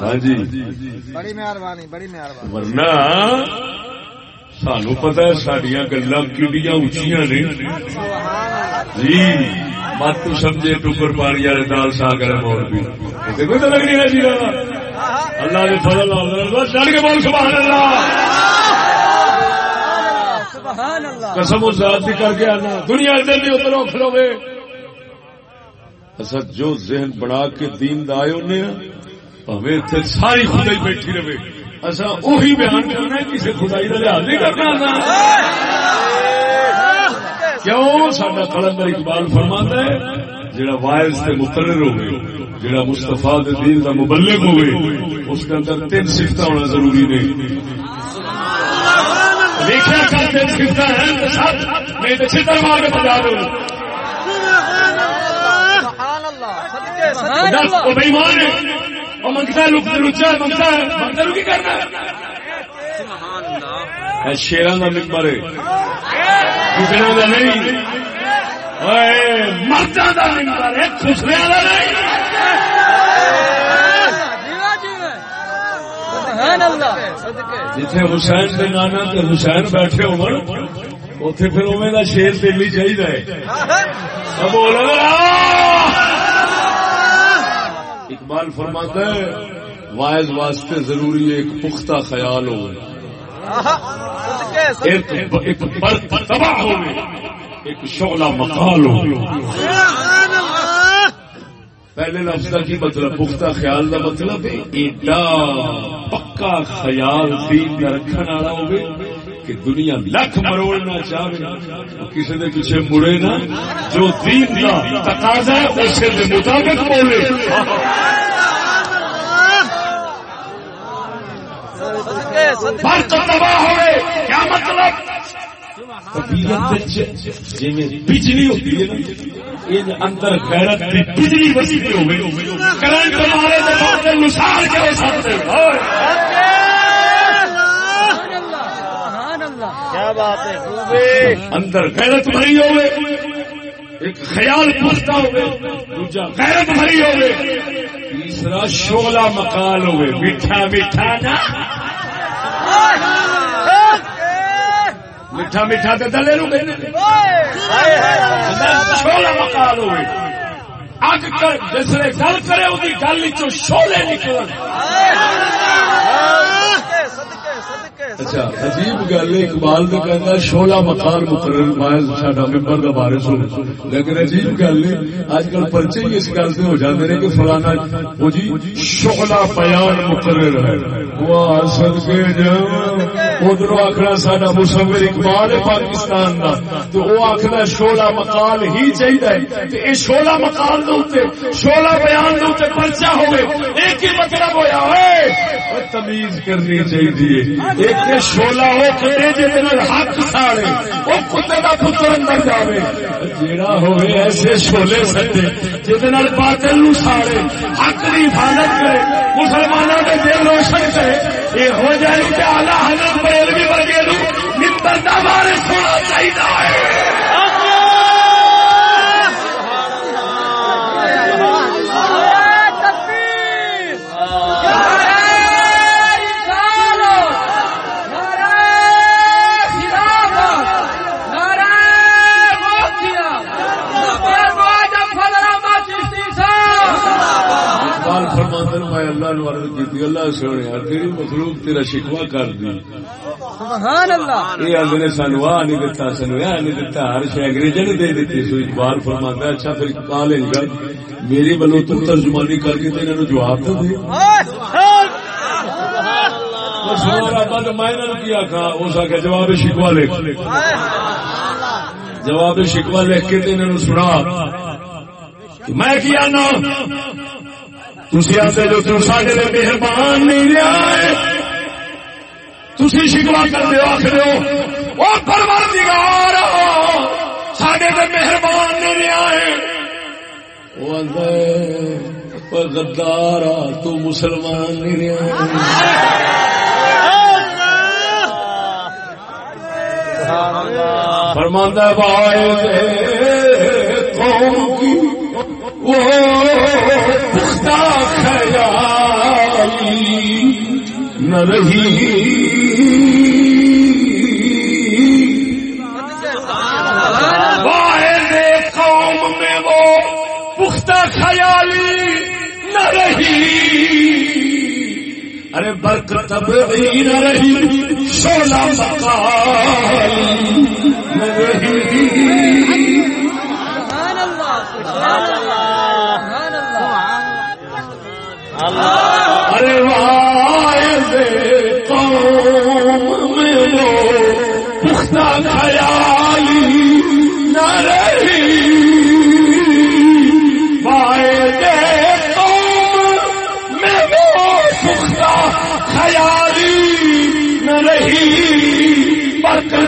ہاں جی۔ بڑی مہربانی بڑی مہربانی۔ ورنہ سانو پتا ہے سڈیا گلا کیڈیاں اچیا نے۔ جی مت تو سمجھے ٹکر پانی والے دال ساگ والے موڑ بھی کوئی تو لگنی ہے جی۔ اللہ نے فضل چڑھ کے بول سبحان اللہ۔ قسم و ذات کر کے آنا۔ دنیا دل نہیں اتر کھلو گے اصل جو ذہن بنا کے دین دا آئے ہونے ہمیں اتنے ساری خدائی بیٹھی رہے۔ اصا وہی بیان کرنا کسی خدائی کا لحاظ نہیں کرنا کیوں؟ سڈا کلندر اقبال فرماتا ہے جڑا وائز سے مقرر ہوئے جڑا مستفا دین کا مبلغ ہوئے اس کے اندر تین سفت ہونا ضروری نہیں دیکھا کر تین سفت ہے تو سب نہیں تو چھتر مار کے بجا دو سبحان اللہ صدقے دس وہ بےمان ہے وہ منگتا ہے لک لچا ہے منگتا ہے۔ منگتا ہے کی کرنا ہے۔ شیران کا ممبر ہے کا نہیں۔ مردہ کا ممبر ہے خسرے کا نہیں جتنے حسین کے نانا تے حسین بیٹھے ہو اتے پھر اوے کا شیر دلی چاہیے بولو اقبال فرماتا ہے وائز واسطے ضروری ایک پختہ خیال ایک ہو ایک شعلہ مقال ہو۔ پہلے لفظ کا کی مطلب؟ پختہ خیال کا مطلب ایڈا پکا خیال دین کا رکھنے والا ہوگی کہ دنیا لکھ مروڑنا چاہے کسی نے پیچھے مڑے نا جو دین کا تقاضا ہے اسے کے مطابق بولے۔ فرق تباہ ہوئے، کیا مطلب؟ جی بجلی ہوتی ہے نا اندر غیرت کی بجلی بسی ہوگی کرنٹ مارے ہو سکتے کیا بات ہے اندر غیرت بھری ہوئے ایک خیال پوچھتا ہوئے دوجا غیرت بھری ہوئے تیسرا شولا مکال ہوئے میٹھا میٹھا نا۔ میٹھا میٹھا تو دلے رو شولا مکال ہوئے۔ اگ کر جسے گل کرے وہ گل چو شولے نکل اچھا عجیب گل ہے، اقبال کا کہنا شولا مکان مقرر مائل ساڈا ممبر کا بارے سن۔ لیکن عجیب گل ہے اج کل پرچے ہی اس گل سے ہو جاتے ہیں کہ فلانا، وہ جی شولا بیان مقرر ہے۔ وہ سد کے ادھر آخر ساڈا مصور اقبال ہے پاکستان کا تو وہ آخر شولا مکال ہی چاہیے یہ شولا مکال شولا بیان کے پرچا ہوئے، ایک ہی مطلب ہوا ہے تمیز کرنی چاہیے ایک شولا وہ کرے جی ساڑے، وہ کتے کا پتر اندر جائے جیڑا ہوئے ایسے شولے سجے جہد باطل نو ساڑے۔ حق کی حفاظت کرے مسلمانوں کے دل روشن کرے۔ یہ ہو جائے کہ آلہ حضرت بریلوی ورگے نو ممبر دا بارے سونا چاہیے فرماندن میں اللہ نو عرض کی اللہ سونے تیری مخلوق تیرا شکوا کر دی سبحان اللہ۔ یہ آدھے نے سانو آ نہیں دتا سانو آ نہیں دتا ہر شے انگریزوں نے دے دیتی سو اقبال فرماندا اچھا پھر اقبال ہے گا میری بلو تو ترجمانی کر کے جواب تو دے۔ میں کیا کہا اس آخر جواب شکوا لکھ۔ جواب شکوا لکھ کے سنا۔ میں کیا نا تھی آتے جو تم سارے مہربان نہیں لیا تھی شکوا کر دو آخر وہ پروردگار مہربان نہیں لیا وہ گدار تو مسلمان نہیں فرماندہ بھائی قوم کی وہ خیالی نہ رہی۔ واحد قوم میں وہ پختہ خیالی نہ رہی۔ ارے برکت تبعی نہ رہی شولا مقال نہ رہی۔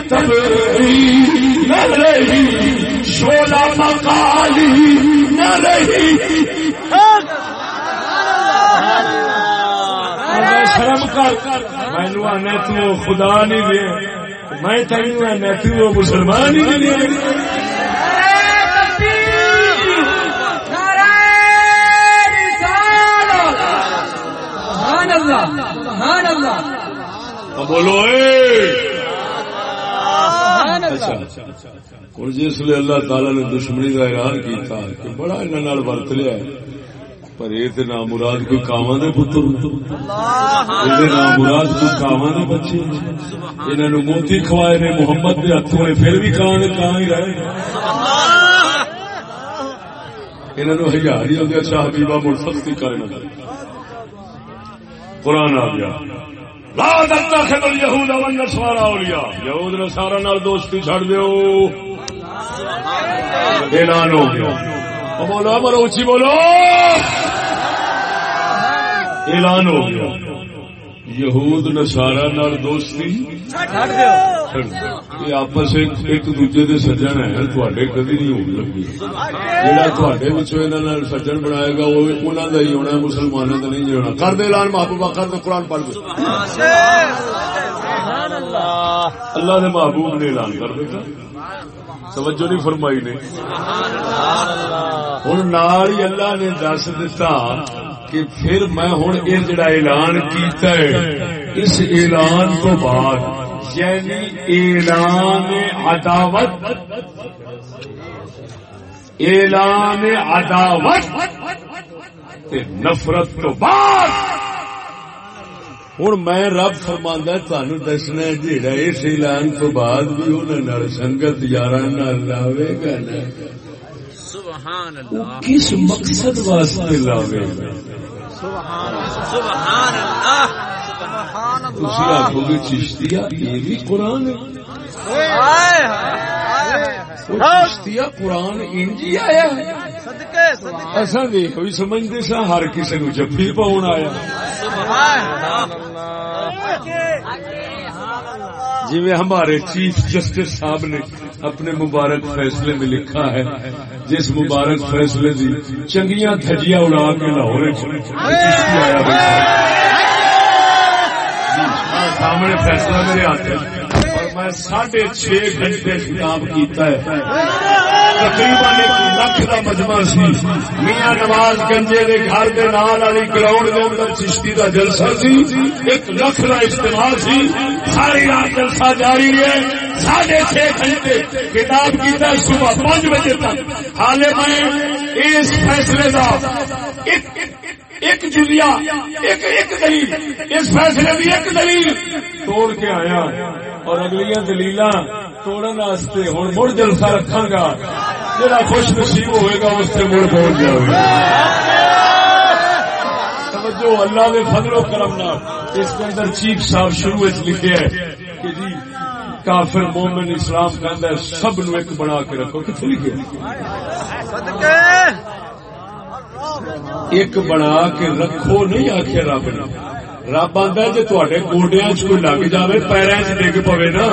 تبھی رہی شولا مکالی نہ رہی۔ شرم کر مینو تو خدا نہیں دے۔ میں تینوں آنا تو مسلمان ہی نہیں بولو اے! اچھا۔ ہوں جس لیے اللہ تعالی نے دشمنی کا اعلان کیتا کہ بڑا انہوں نے ورت لیا پر یہ تو نام مراد کوئی کاواں دے پتر یہ نام مراد کوئی کاواں دے بچے انہوں نے موتی کھوائے نے محمد کے ہاتھوں نے پھر بھی کان کان ہی رہے۔ انہوں نے ہزار ہی ہوگا اچھا حبیبہ مڑ سختی کرنا قرآن آ گیا۔ لا تتخذوا اليهود والنصارى اولیاء۔ یہود نصارا نال دوستی چھڑ دیو۔ اعلان ہو گیا۔ او بولو مرو اچھی بولو۔ اعلان ہو گیا۔ یہود نصارا نال دوستی۔ یہ آپس ایک دوجے دے سجن ہے تھوڑے کدی نہیں ہون لگی جہاں تھوڑے بچوں انہاں نال سجن بنائے گا وہ انہاں دا ہی ہونا ہے مسلمانوں دا نہیں ہونا کر دے اعلان محبوبہ کر دے قرآن پڑھ دے سبحان اللہ۔ اللہ نے محبوب نے اعلان کر دیتا۔ توجہ نہیں فرمائی نے۔ ہوں نال ہی اللہ نے دس دیتا کہ پھر میں ہوں یہ جڑا اعلان کیتا ہے۔ اس اعلان تو بعد یعنی اعلان عداوت اعلان عداوت نفرت تو بعد۔ ہوں میں رب فرماندہ تہن دسنا جہاں اس اعلان تو بعد بھی انہوں سنگت یار لاوے گا نا۔ سبحان اللہ. کس مقصد واسطے لاوے؟ گا سبحان اللہ. سبحان اللہ. آخو گے چشتیا یہ بھی قرآن ہے۔ ہائے ہائے چشتیا قرآن آیا ہے۔ صدقے صدقے. ایسا دیکھ بھی سمجھتے سا ہر کسی نو جفی پاؤن آیا۔ سبحان جی ہمارے چیف جسٹس صاحب نے اپنے مبارک فیصلے میں لکھا ہے۔ جس مبارک فیصلے دی چنگیاں دھجیاں اڑا کے لاہور سامنے فیصلہ میرے ہاتھ ہے۔ اور میں ساڑھے چھ گھنٹے خطاب کیتا ہے۔ تقریباً ایک لکھ کا مجمع سی۔ میاں نواز گنجے کے گھر کے نال والی گراؤنڈ کے اندر چشتی کا جلسہ سی۔ ایک لکھ کا اجتماع سی۔ ساری رات جلسہ جاری ہے ساڑھے چھ گھنٹے کتاب کیتا صبح پانچ بجے تک۔ حالے میں اس فیصلے کا ایک جلیا ایک ایک دلیل، اس فیصلے کی ایک دلیل۔ توڑ کے آیا اور اگلی دلیل توڑن واسطے ہوں مڑ جلسہ رکھا گا۔ جڑا خوش نصیب ہوئے گا اس سے مڑ پہنچ جائے گا توجہ اللہ کے فضل و کرم نال۔ اس کے اندر چیف صاحب شروع وچ لکھے ہے کہ جی کافر مومن اسلام کا اندر سب نو ایک بنا کے رکھو۔ کتنے لکھے ایک بنا کے رکھو، نہیں آخیا رب نے۔ رب آتا جی تے گوڈیا چ کوئی لگ جائے پیروں چ ڈگ پوے نا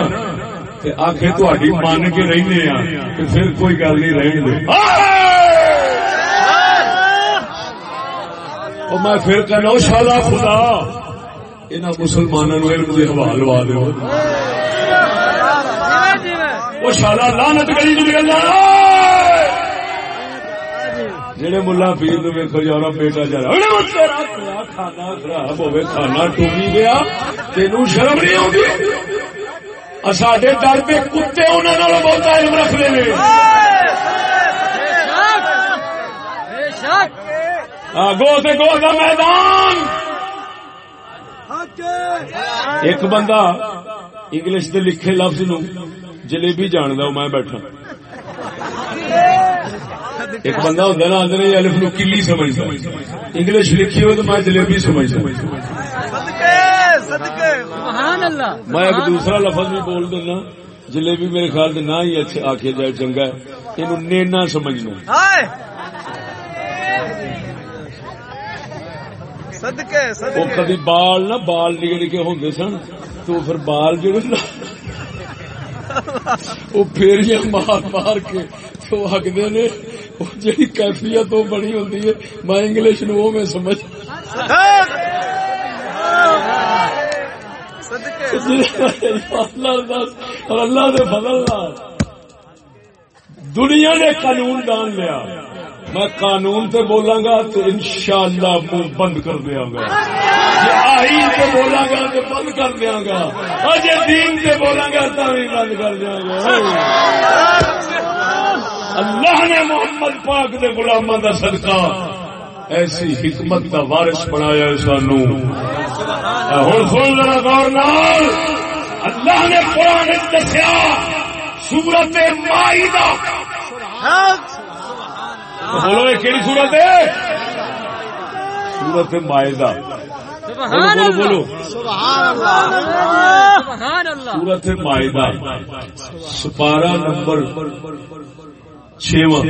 آخے تھی من کے رہنے آ تو پھر کوئی گل نہیں رہن دے۔ اور میں پھر کہنا شالا خدا انہوں مسلمانوں علم کے حوال لوا دو وہ شالا لانت کری جی گلا جڑے ملا پیر نو ویکو یار بیٹا جا کھانا خراب ہوے کھانا ٹومی گیا، تینوں شرم نہیں آتی؟ ساڈے در پہ کتے انہوں نے بہت علم رکھتے ہیں۔ گو سے گو کا میدان۔ ایک بندہ انگلش دے لکھے لفظ نو جلیبی جاندا میں بیٹھا۔ ایک بندہ ہوتا نا آدھے الف نو کلی سمجھتا انگلش لکھی ہو تو میں جلیبی سمجھتا صدقے صدقے۔ سبحان اللہ۔ میں ایک دوسرا لفظ بھی بول دینا۔ جلیبی میرے خیال سے نہ ہی اچھا آخیا جائے چنگا ہے۔ یہ نینا سمجھنا۔ ہائے! صدقے وہ کدی بال نہ بال نکے نکے ہوں سن تو پھر بال جڑے وہ پھیریاں مار مار کے تو ہکتے نے جی کیفیت وہ بنی ہوتی ہے، میں انگلش نو وہ میں سمجھ اللہ دے فضل دنیا نے قانون دان لیا۔ میں قانون تے بولاں گا تو انشاءاللہ منہ بند کر دیا گا آئین تے بولاں گا تو بند کر دیا گا اور جے دین تے بولاں گا تو بھی بند کر دیا گا اللہ نے محمد پاک دے غلاماں دا صدقہ ایسی حکمت کا وارث بنایا ہے سانو۔ ہوں سن ذرا غور نال۔ اللہ نے قرآن دسیا، سورت مائدہ۔ بولو یہ کہڑی سورت ہے؟ سورت مائدہ۔ بولو بولو سورت مائدہ۔ سپارہ نمبر چھواں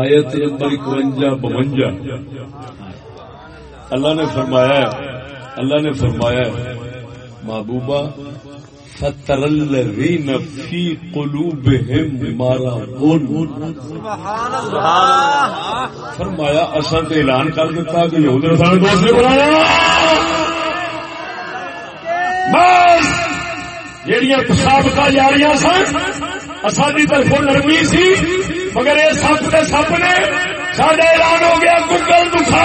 آیت نمبر اکوجا بونجا اللہ نے فرمایا اللہ نے فرمایا محبوبہ فتر قلوبہم مرض۔ فرمایا اصا تو اعلان کر دیتا کہ یہود نے سارے دوست نے بنایا بس جہیا سابقہ جاریاں سن نرمی سی مگر یہ سپ کے سپ نے سارے اعلان ہو گیا گگل دکھا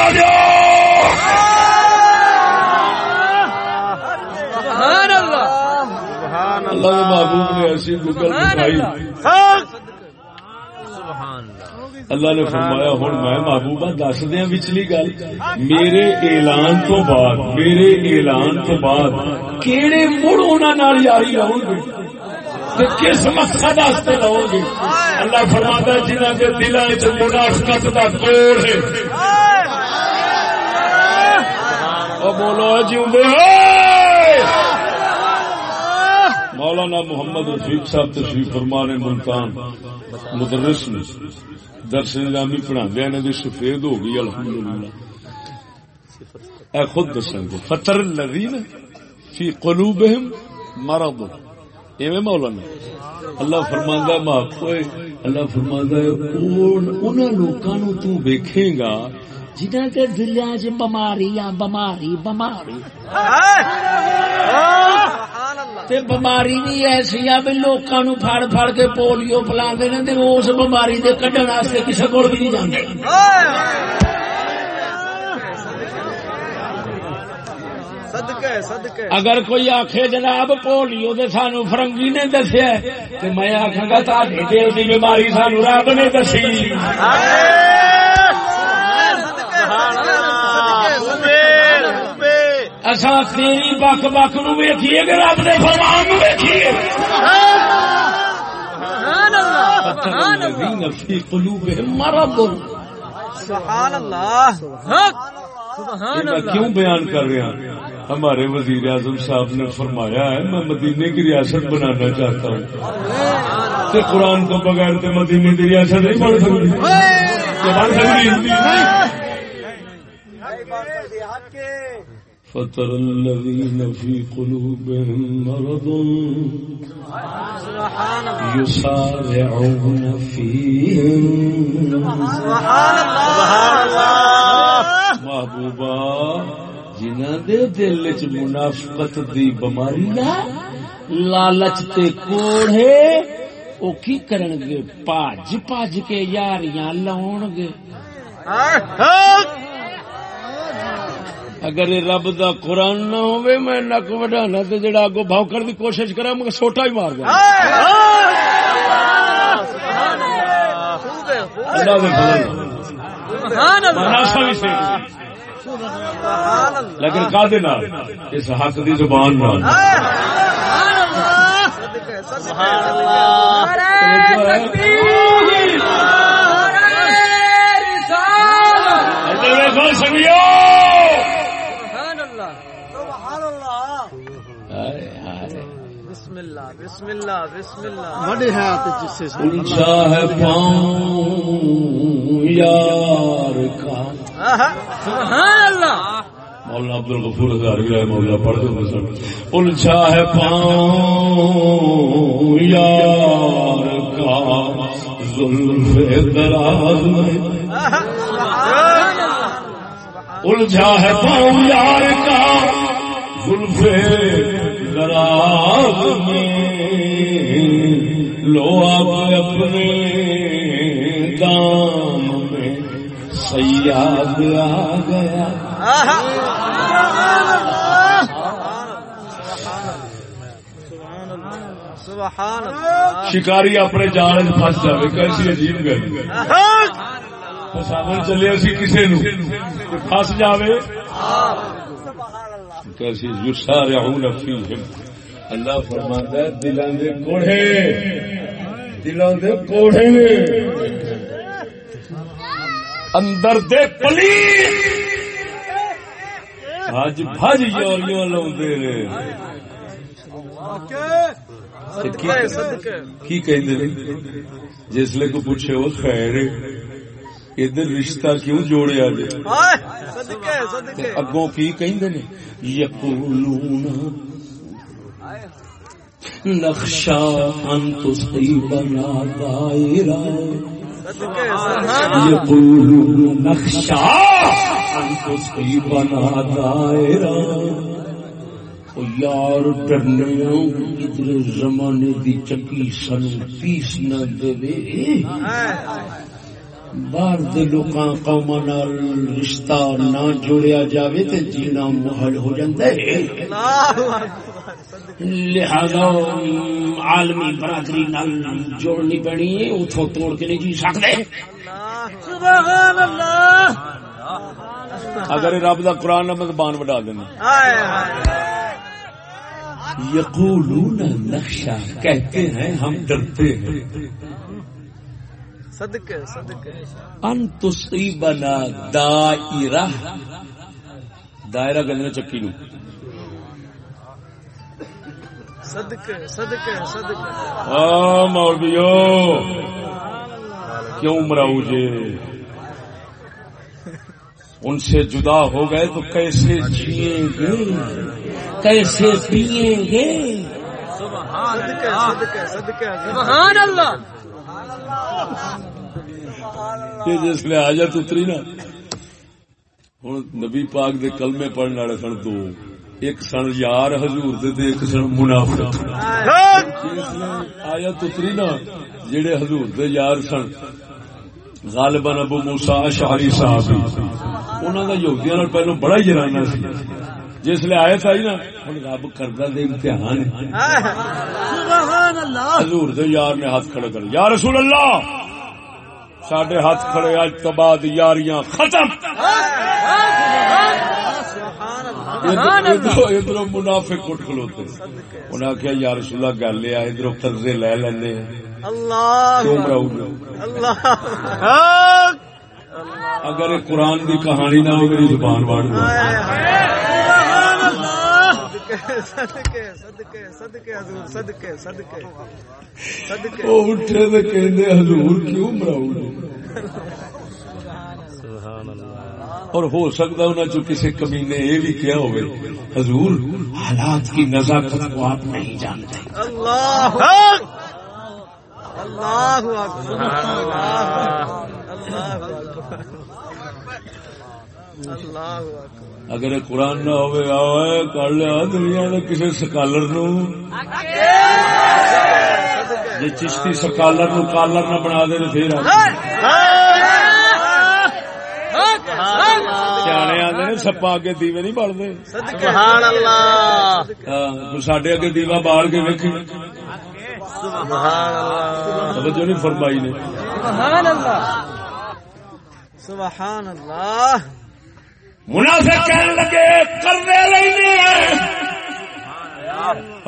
سبحان اللہ اللہ کے محبوب نے ایسی گگل سبحان دکھائی اللہ. اللہ. نے فرمایا ہوں میں محبوبہ دس دیا پچھلی گل۔ میرے اعلان تو بعد میرے اعلان تو بعد کہڑے مڑ انہوں یاری رہو گے تے کس مقصد واسطے رہو گے اللہ فرماتا ہے جنہوں کے دلوں چ منافقت کا کوڑ ہے۔ او بولو ہوئے مولانا محمد رفیق صاحب تشریف فرمان ملتان۔ مدرس نے۔ درس نظامی پڑھا دیا نے سفید ہو گئی، الحمدللہ۔ اے خود دسن گے، فتر الذین فی قلوبہم مرض۔ ایویں مولانا۔ اللہ فرماندا ہے، ماں اللہ فرماندا ہے انہاں لوکاں نو تو ویکھے گا جنہاں دے دلاں وچ بیماری یا بیماری تے بیماری بھی ایسی آ بھی لوکاں نو پھڑ پھڑ کے پولیو پلاندے نے تے اس بیماری دے کڈن واسطے کسے کول بھی نہیں جاندے۔ اگر کوئی آخے جناب پولیو دے سانو فرنگی نے دسیا تے میں آکھاں گا تہاڈے دل دی بیماری سانو رب نے دسی۔ اساں تیری بک بک نو ویکھیے کہ رب دے فرمان نو ویکھیے۔ سبحان اللہ۔ فی قلوبہم مرض سبحان اللہ۔ سبحان اللہ۔ کیوں بیان کر رہا ہمارے وزیر اعظم صاحب نے فرمایا ہے، میں مدینے کی ریاست بنانا چاہتا ہوں۔ قرآن تو بغیر تو مدینے کی ریاست نہیں بن سکتی۔ بن سکتی۔ فطر الذين في قلوبهم مرض يسارعون فيهم. محبوبہ جنہ دے دل چ منافقت دی بیماری نا، لالچ تے کوڑ ہے، او کی کرن گے؟ پاج پاج کے یاریاں لاؤن گے۔ اگر یہ رب دا قرآن نہ ہوئے، میں نک وڈانا تے جڑا اگو بھوکر دی کوشش کرا مگر سوٹا ہی مار گیا۔ لیکن کا دے اس حق دی زبان نال اللہ ہائے ہائے بسم اللہ بسم اللہ۔ بڑے جس سے ہے پاؤں یار کا۔ سبحان اللہ۔ مولانا عبد الغفور مولا پڑھ دو سر الجھا ہے پاؤں یار کا۔ زلف دراز میں۔ الجھا ہے پاؤں یار کا۔ زلف دراز میں لو آپ اپنے دام میں سیاد آ گیا۔ شکاری اپنے جال میں پھنس جائے کیسی عجیب گل۔ پساون چلے اسی کسی نو کہ پھنس جاوے۔ کیسی یسارعون فیہم اللہ فرماتا ہے دلاں دے کوڑے دلاں دے کوڑے اندر دے پلی بھج نے۔ تے کی- کہندے نے؟ جسلے کو پوچھے وہ خیر ادھر رشتہ کیوں جوڑیا جے اگوں کی کہندے نے؟ یقولون نخشا ان تصیبنا دائرہ یقولون نخشا ان تصیبنا دائرہ او یار ڈرنے ادھر زمانے دی چکی سن پیس نہ دے۔ باہر دے لوکاں قوماں نال رشتہ نہ جوڑیا جاوے تے جینا محل ہو ہے۔ صدقے لہذا عالمی برادری نال جوڑنی پڑی ہے اتھوں توڑ کے نہیں جی سکتے سبحان اللہ۔ اگر رب دا قرآن نہ بان وڈا دینا۔ یقولون نقشہ کہتے ہیں ہم ڈرتے ہیں۔ صدقے صدقے ان تصیبنا دائرہ۔ دائرہ کہندے چکی نو صدقے صدقے صدقے آ مولویو کیوں مراؤ جے؟ ان سے جدا ہو گئے تو کیسے جیئیں گے؟ کیسے پیئیں گے؟ سبحان اللہ۔ کہ جس لیے حاجت اتری نا ہوں نبی پاک دے کلمے پڑھنے والے سن دو۔ ایک سن یار حضور دے تے ایک سن منافق۔ آیت اتری نا، جڑے حضور دے یار سن، غالباً ابو موسا اشعری صاحب انہوں دا یہودیاں نال پہلو بڑا ہی جرانا سی۔ جس لیے آیت آئی نا ہن رب کردا دے امتحان ہے۔ سبحان اللہ۔ حضور دے یار نے ہاتھ کھڑے کر یا رسول اللہ ساڈے ہاتھ کھڑے اج تو بعد یاریاں ختم۔ ادھر منافق اٹھ کھلوتے۔ انہیں آخیا یا رسول اللہ گل یہ ادھر قرضے لے لینے اللہ۔ اللہ۔ اگر قرآن کی کہانی نہ ہو میری زبان واڑ صدقے صدقے صدقے حضور صدقے صدقے صدقے. وہ اٹھے تو کہندے حضور کیوں مراؤ اور ہو سکتا انہوں چ کسی کمی نے یہ بھی کیا ہوئے حضور حالات کی نزاکت کو آپ نہیں جانتے۔ اللہ اللہ اکبر. اللہ. اللہ اکبر. اگر قرآن نہ آئے کر لیا دنیا نے کسی سکالر نو۔ جی چشتی سکالر نو کالر نہ بنا دے پھر سیانے آدھے سپا اگے دیوے نہیں بڑھتے۔ سڈے اگے دیوا بال کے توجہ نہیں فرمائی نے۔ سبحان اللہ. سبحان اللہ. منافق کہنے لگے، کرنے لینے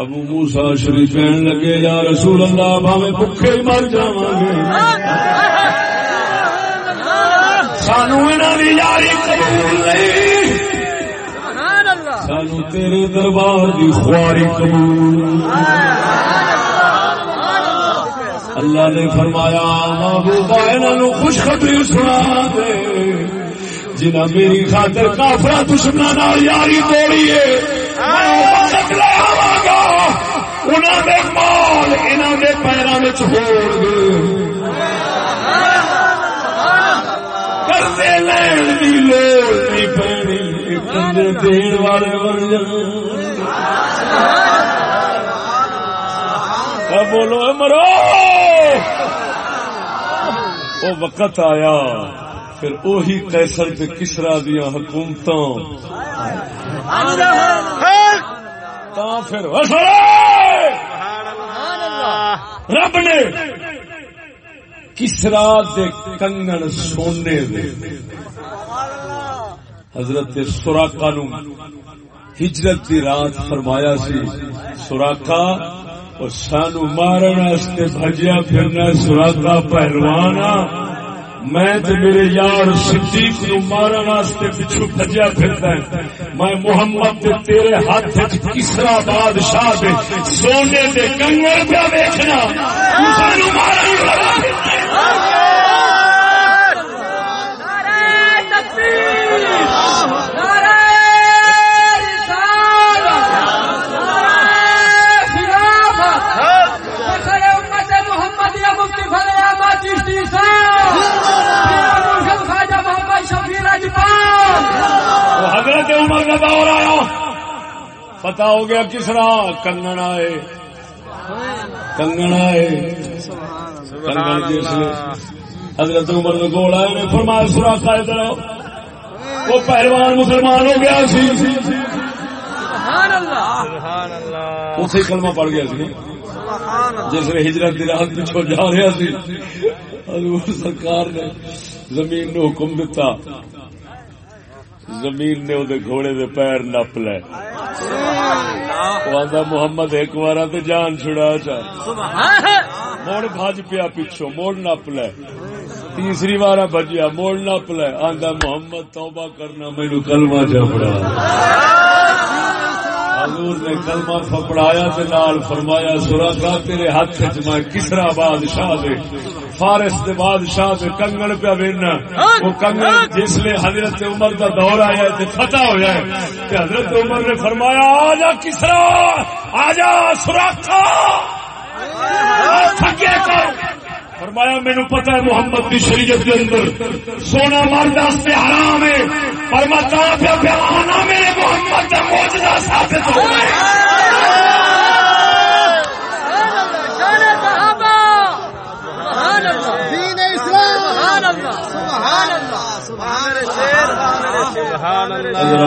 ابو موسا شریف کہنے لگے، یا رسول اللہ بھاوے بھوکے مر جاواں گے سانو یاری قبول نہیں۔ سانو تیرے دربار دی خواری قبول اللہ نے فرمایا محبوبہ انہاں خوشخبری سنا دے۔ جنہ میری خاطر کافرا دشمنا یاری توڑی ہے۔ میں مال، انہاں دے پیراں وچ ہوڑ دے کرتے لین دی لوڑ نہیں پینی کندے دین والے بن جان بولو مرو! وہ وقت آیا۔ پھر وہی قیصر تے کسرا دیا حکومتاں۔ تا پھر رب نے کسرا دے کنگن سونے دے۔ حضرت سوراخا نو ہجرت دی رات فرمایا سی سوراخا اور سانو مارن واسطے بھجیا پھرنا سوراخا پہلوان آ میں تے میرے یار صدیق نو مارن واسطے پچھو بھجیا پھردا ہے۔ میں محمد تے تیرے ہاتھ وچ کسرا بادشاہ دے سونے دے کنگن پہ ویکھنا تو نو مارن لگا پھردا ہے وہ حضرت عمر کا دور آیا۔ پتا ہو گیا کس طرح کنگن آئے۔ کنگن آئے۔ کنگن جس حضرت عمر نے گول آئے نے فرمایا سورا ادھر آؤ۔ وہ پہلوان مسلمان ہو گیا سی۔ اسے کلمہ پڑ گیا سی۔ جس نے ہجرت دی راہ پچھو جا رہا سی۔ حضور سرکار نے زمین نو حکم دیتا زمین نے وہ گھوڑے دے پیر نپ لے. آندا محمد ایک بار تے جان چھڑا چا. موڑ بھج پیا پیچھو موڑ نپ لے. تیسری بار بجیا موڑ نپ لے. آندا محمد توبہ کرنا مینو کلمہ چپڑا حضور نے کلمہ پھپڑایا تے نال فرمایا سورا تیرے ہاتھ وچ میں کسرا بادشاہ دے. فارس دے بادشاہ دے کنگن پہ وینا۔ وہ کنگن جس لے حضرت عمر دا دور آیا تے فتح ہویا ہے۔ تے حضرت عمر نے فرمایا آ جا کسرا آ جا سوراخا تھکے کر۔ فرمایا مینو پتا ہے محمد کی شریعت کے اندر سونا مرد واسطے حرام ہے۔ پر میں تا پیا آنا میرے محمد کا موجودہ ثابت ہو گئے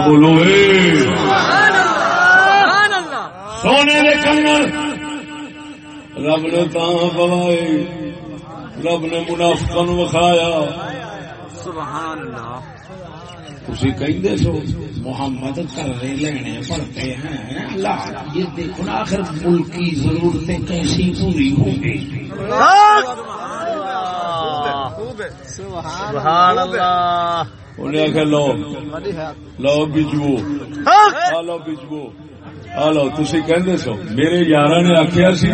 بولو سونے دے کنگن. رب نے تا پوائے رب نے منافقا نو وکھایا. سبحان اللہ. سو محمد کرے لینے پڑتے ہیں. اللہ یہ دیکھو نا آخر ملک کی ضرورتیں کیسی پوری ہوں گی؟ سبحان اللہ. انہیں آخر لو. لو بجو آ لو بجو آ لو. تھی کہندے سو. میرے یار نے آخیا سی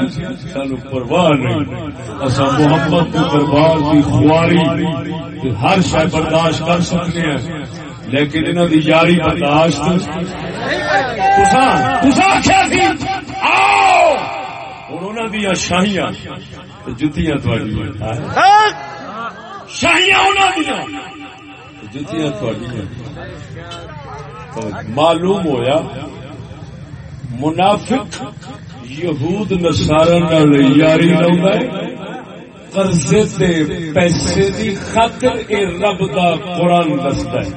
سانو پرواہ نہیں. اصا محمد کے دربار کی خواری ہر شے برداشت کر سکتے ہیں. لیکن انہوں دی یاری برداشت آؤ! ہوں انہوں دیا شاہیاں تے جتیاں تھوڑیاں شاہیاں جتیاں تھوڑیاں معلوم ہویا منافق یہود نسارا نال یاری لاؤندا ہے۔ قرضے تے پیسے دی خاطر اے رب دا قرآن دستا ہے۔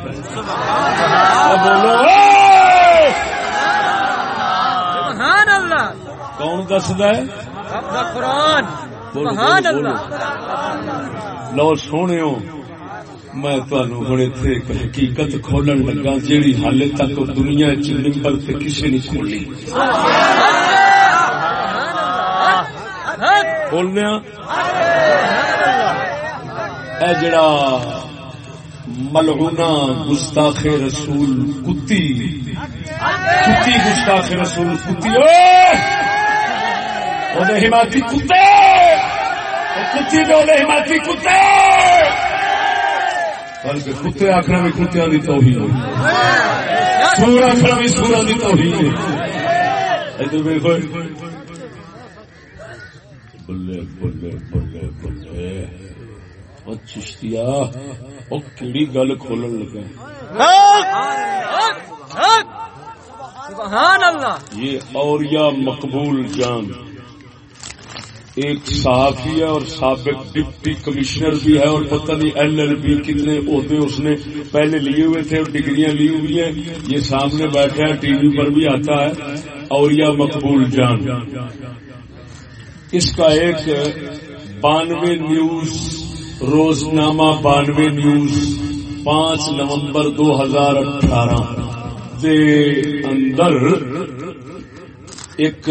اب بولو اے! سبحان اللہ۔ کون دسدا ہے؟ رب دا قرآن۔ سبحان اللہ۔ لو سونےو میں تمہیں ہوں اتنے ایک حقیقت کھولن لگا جیڑی حالے تک دنیا چ نمبر تے کسی نہیں کھولی۔ کھولنے ہاں۔ اے جڑا ملعونہ گستاخ رسول کتی۔ کتی گستاخ رسول کتی۔ او حمایتی کتے! کتی دے وہ حمایتی کتے! بلکہ کتے آخر بھی کتیا کی توہین سور آخر بھی سورا کی بلے بلے بلے بلے۔ چشتیا او کیڑی گل کھولن لگا سبحان اللہ! یہ اوریا مقبول جان۔ ایک صحافی ہے اور سابق ڈپٹی کمشنر بھی ہے اور پتہ نہیں ایل ایل بی کتنے عہدے اس نے پہلے لیے ہوئے تھے اور ڈگریاں لی ہوئی ہیں۔ یہ سامنے بیٹھا ہے، ٹی وی پر بھی آتا ہے۔ اوریا مقبول جان۔ اس کا ایک بانوے نیوز، روزنامہ بانوے نیوز، پانچ نومبر دو ہزار اٹھارہ۔ دے اندر ایک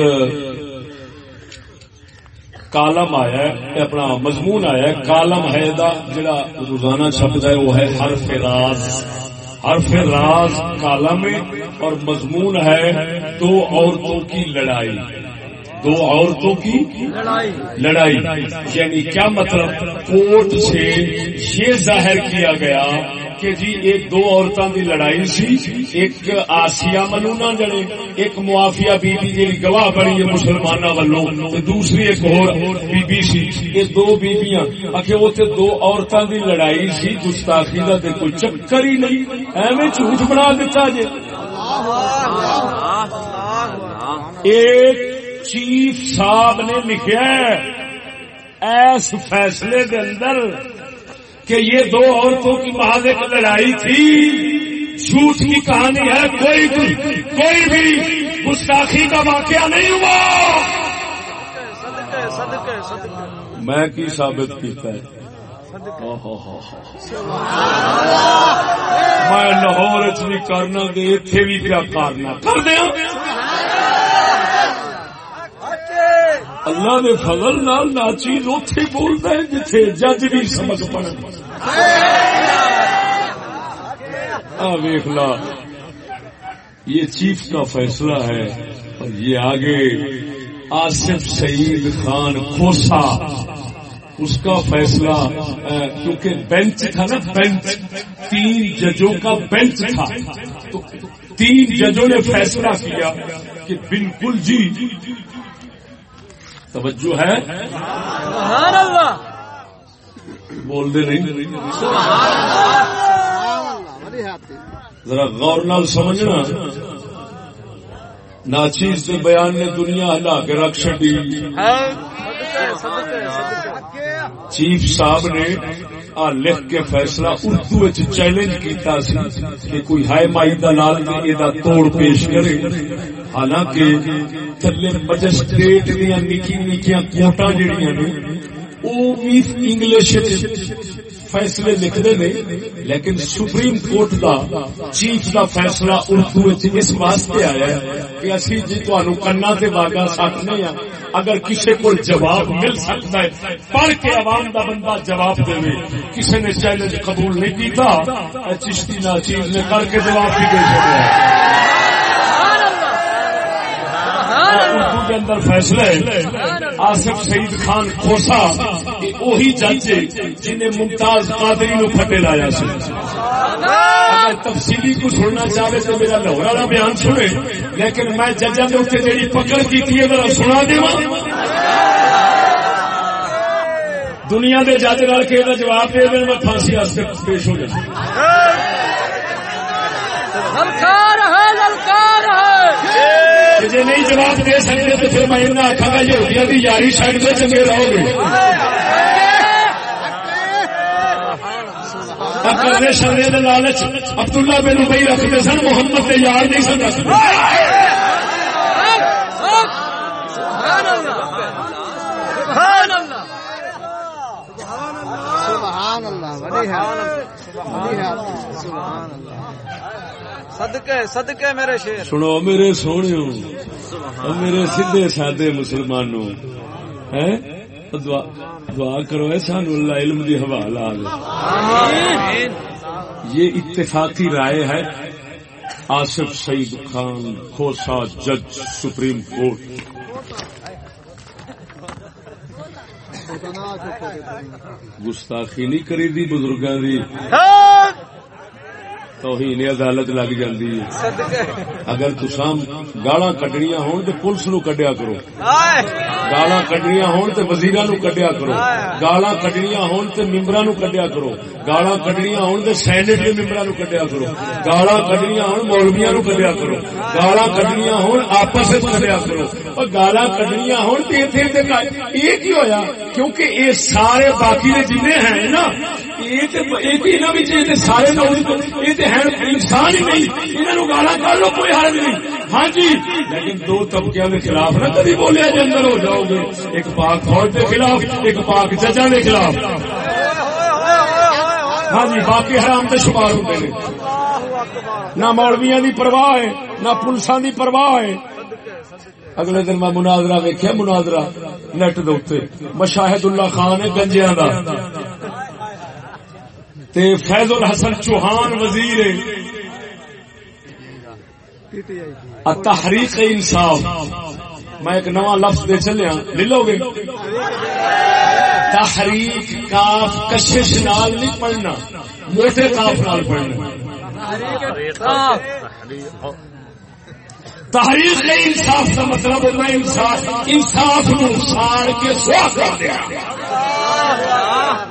کالم آیا ہے اپنا مضمون آیا ہے، کالم ہے دا، جڑا روزانہ چھپتا ہے، وہ ہے حرف راز۔ حرف راز کالم اور مضمون ہے دو عورتوں کی لڑائی۔ دو عورتوں کی لڑائی۔ لڑائی یعنی کیا مطلب؟ کورٹ سے یہ ظاہر کیا گیا کہ جی ایک دو عورتوں کی لڑائی سی، ایک آسیا ملونا جڑے ایک معافیا بی بی جی گواہ بڑی ہے مسلمانوں والوں دوسری ایک اور بی بی سی۔ یہ دو بیبیاں آخر اتنے دو عورتوں کی لڑائی سی، گستاخی کا تے کوئی چکر ہی نہیں۔ ایویں جھوٹ بنا دیتا جی ایک چیف صاحب نے لکھا ہے، ایس فیصلے کے اندر کہ یہ دو عورتوں کی محاذ ایک لڑائی تھی۔ جھوٹ کی کہانی ہے کوئی کوئی بھی گستاخی کا واقعہ نہیں ہوا۔ میں کی ثابت کیتا ہے؟ میں لاہور بھی کرنا دے اتے بھی کیا کرنا کر دیا۔ اللہ دے فضل نال ناچیز اتے بولتا ہے جتھے جج بھی سمجھ پڑ۔ ویخ لا، یہ چیف کا فیصلہ ہے اور یہ آگے آصف سعید خان کھوسا اس کا فیصلہ کیونکہ بینچ تھا نا، بینچ، تین ججوں کا بینچ تھا۔ تو تین ججوں نے فیصلہ کیا کہ بالکل جی توجہ ہے؟ سبحان اللہ! بول دے نہیں ذرا غور نال سمجھنا۔ ناچیز کے بیان نے دنیا ہلا کے رکھ صدقے چیف صاحب نے آ لکھ کے فیصلہ اردو چیلنج کیتا سی کہ کوئی ہائے مائی یہ توڑ پیش کرے۔ حالانکہ تھلے مجسٹریٹ دیا نکی نکیاں کوٹا جہاں نے وہ بھی انگلش فیصلے لکھتے نے، لیکن سپریم کورٹ دا چیف دا فیصلہ اردو اس واسطے آیا ہے کہ اسی جی تہن کنا سے واگا سکتے ہیں اگر کسی کو جواب مل سکتا ہے، پڑھ کے عوام دا بندہ جواب دے۔ کسی نے چیلنج قبول نہیں کیتا چشتی نا چیز نے کر کے جواب بھی دے سکتا ہے اردو کے اندر فیصلے آصف سعید خان کھوسا وہی جج جنہیں ممتاز قادری نو پھٹے لایا سی۔ تفصیلی کو سننا چاہے تو میرا لاہور والا بیان سنے، لیکن میں ججا نے اتنے جی پکڑ کی تھی اگر سنا دے دنیا کے جج نال کے جواب دے دیں میں پھانسی واسطے پیش ہو جائے للکار ہے للکار ہے۔ جی نہیں جواب دے سکتے تو پھر میں انہیں آخا گا یہودیاں کی یاری سائڈ پہ چنگے رہو گے کرنے شرے دے لالچ عبداللہ بن ابئی رکھتے سن محمد کے یار نہیں سن رکھتے سبحان اللہ سبحان اللہ سبحان اللہ بڑی ہے بڑی ہے سبحان اللہ صدقے صدقے میرے شیر۔ سنو میرے سونے میرے سیدھے سادے مسلمانوں ہیں؟ دعا دعا کرو سان اللہ علم دی دے۔ یہ اتفاقی رائے ہے آصف سعید خان کھوسا جج سپریم کورٹ۔ گستاخی نہیں کری دی بزرگاں دی۔ توہین عدالت لگ جاندی ہے۔ اگر تساں گالاں کڈنیاں ہون تے پولیس نو کڈیا کرو۔ آئے۔ گالاں کڈنیاں ہون تے وزیراں نو کڈیا کرو۔ گالاں کڈنیاں ہون تے ممبراں نو کڈیا کرو۔ گالاں کڈنیاں ہون تے سینٹ دے ممبراں نو کڈیا کرو۔ گالاں کڈنیاں ہون مولویاں نو کڈیا کرو۔ گالاں کڈنیاں ہون آپس وچ کڈیا کرو۔ اور گالاں کڈنیاں ہون تے ایتھے تے کا- یہ کی ہویا؟ کیونکہ یہ سارے باقی دے جنے ہیں نا۔ سارے لوگ انسان ہی نہیں کر لو کوئی حرج نہیں ہاں جی لیکن دو خلاف نہ کبھی بولیا جے اندر ہو جاؤ گے ایک پاک فوج دے خلاف ایک پاک ججاں دے خلاف ہاں جی باقی حرام تے شمار ہوندے نے نہ مولویاں دی پرواہ ہے نہ پولیساں دی پرواہ ہے اگلے دن میں مناظرہ ویکھیا مناظرہ نیٹ دے مشاہد اللہ خان ہے گنجیاں دا تے فیض الحسن چوہان وزیر تحریک انصاف۔ میں ایک نواں لفظ دے چلیا۔ لے لو گے؟ تحریک کاف کشش نال نہیں پڑھنا۔ موٹے کاف نال پڑھنا۔ تحریک انصاف کا مطلب ہوتا ہے انصاف انصاف نو ساڑ کے سوا کر دیا۔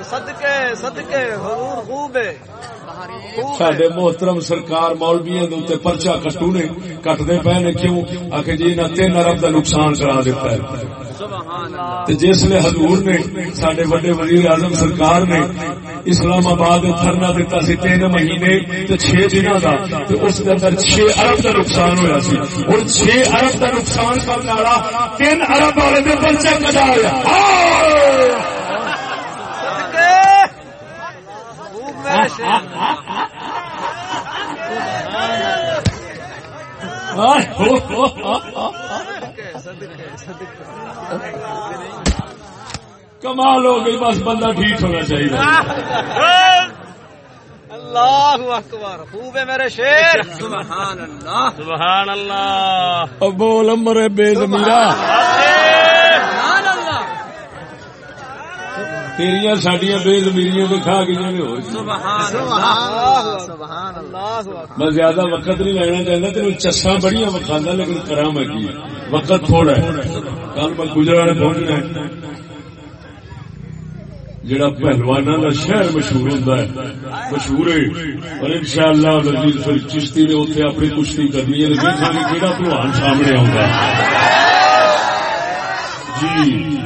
صدقے صدقے حضور خوب ہے۔ خوب ہے۔ سڈے محترم سرکار اوتے پرچا کٹو نے کٹدے پے نے کیوں؟ آخر جی انہاں تین ارب دا نقصان کرا دیتا ہے۔ جس نے حضور نے سڈے وڈے وزیر اعظم سرکار نے اسلام آباد دھرنا دیتا سی تین مہینے تے چھ دنوں دا تے اس دے اندر چھ ارب دا نقصان ہویا سی۔ اور چھ ارب دا نقصان کرنے والا تین ارب والے پرچا کٹا لیا صدقے خوب میرے شیر صدقے صدقے کمال ہو گئی بس بندہ ٹھیک ہونا چاہیے۔ اللہ اکبر خوب ہے میرے شیر۔ سبحان اللہ سبحان اللہ بول امر بے زمیرہ تیریاں ساڈیاں بے زمیریاں تو کھا گئی نے ہو سبحان اللہ سبحان اللہ میں زیادہ وقت نہیں لینا لیکن کی وقت تھوڑا ہے کل میں پہنچنا ہے جڑا پہلوانا کا شہر مشہور ہے مشہور ہے اور ان شاء اللہ چشتی نے اتنے اپنی کشتی کرنی ہے پلوان سامنے آؤں جی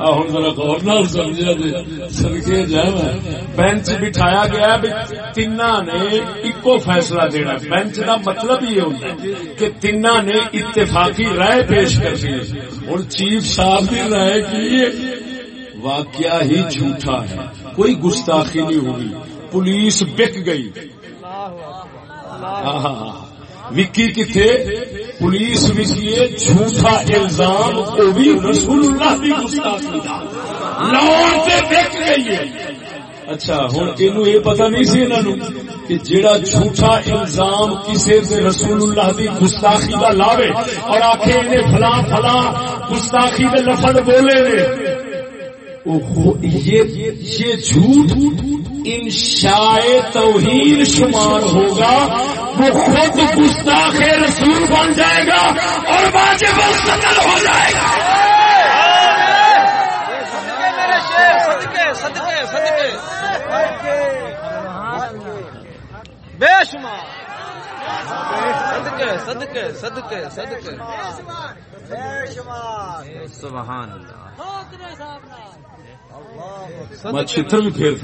ہوں ذرا غور نال سمجھا جی۔ سدکے جائے جی بینچ بٹھایا گیا تین نے ایکو فیصلہ دینا بینچ کا مطلب یہ ہوتا ہے کہ تین نے اتفاقی رائے پیش کرنی ہے۔ ہوں چیف صاحب کی رائے کی واقعہ ہی جھوٹا ہے۔ کوئی گستاخی نہیں ہوگی پولیس بک گئی۔ ہاں ہاں وکی کتنے پولیس وکیے جھوٹا الزام وہ بھی رسول اللہ کی گستاخی دا۔ لاہور سے بک گئی ہے۔ اچھا ہوں یہ پتا نہیں سی انہوں کہ جیڑا جھوٹا الزام کسی سے رسول اللہ کی گستاخی کا لاوے اور آخر انہیں فلاں فلاں گستاخی کے لفظ بولے نے۔ یہ جھوٹ انشاء توہین شمار ہوگا، وہ خود گستاخ رسول بن جائے گا اور واجب القتل ہو جائے گا۔ بے شمار۔ صدقے صدقے صدقے صدقے۔ سبحان اللہ۔ میں چھتر بھی پھیر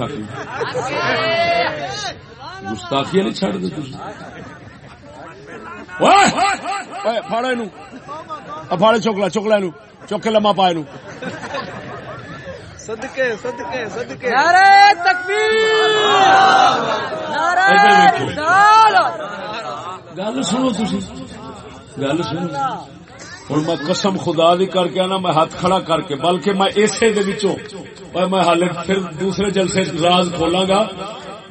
گستاخی نہیں چڑھ دے فاڑے چوکلا چوکلا نو چوکے لما پائے نو صدقے صدقے صدقے۔ نعرہ تکبیر۔ نعرہ رسالت۔ گل سنو تھی گل سنو۔ ہوں میں قسم خدا دی کر کے آنا، میں ہاتھ کھڑا کر کے، بلکہ میں اسے دے وچوں میں حال پھر دوسرے جلسے راز کھولاں گا۔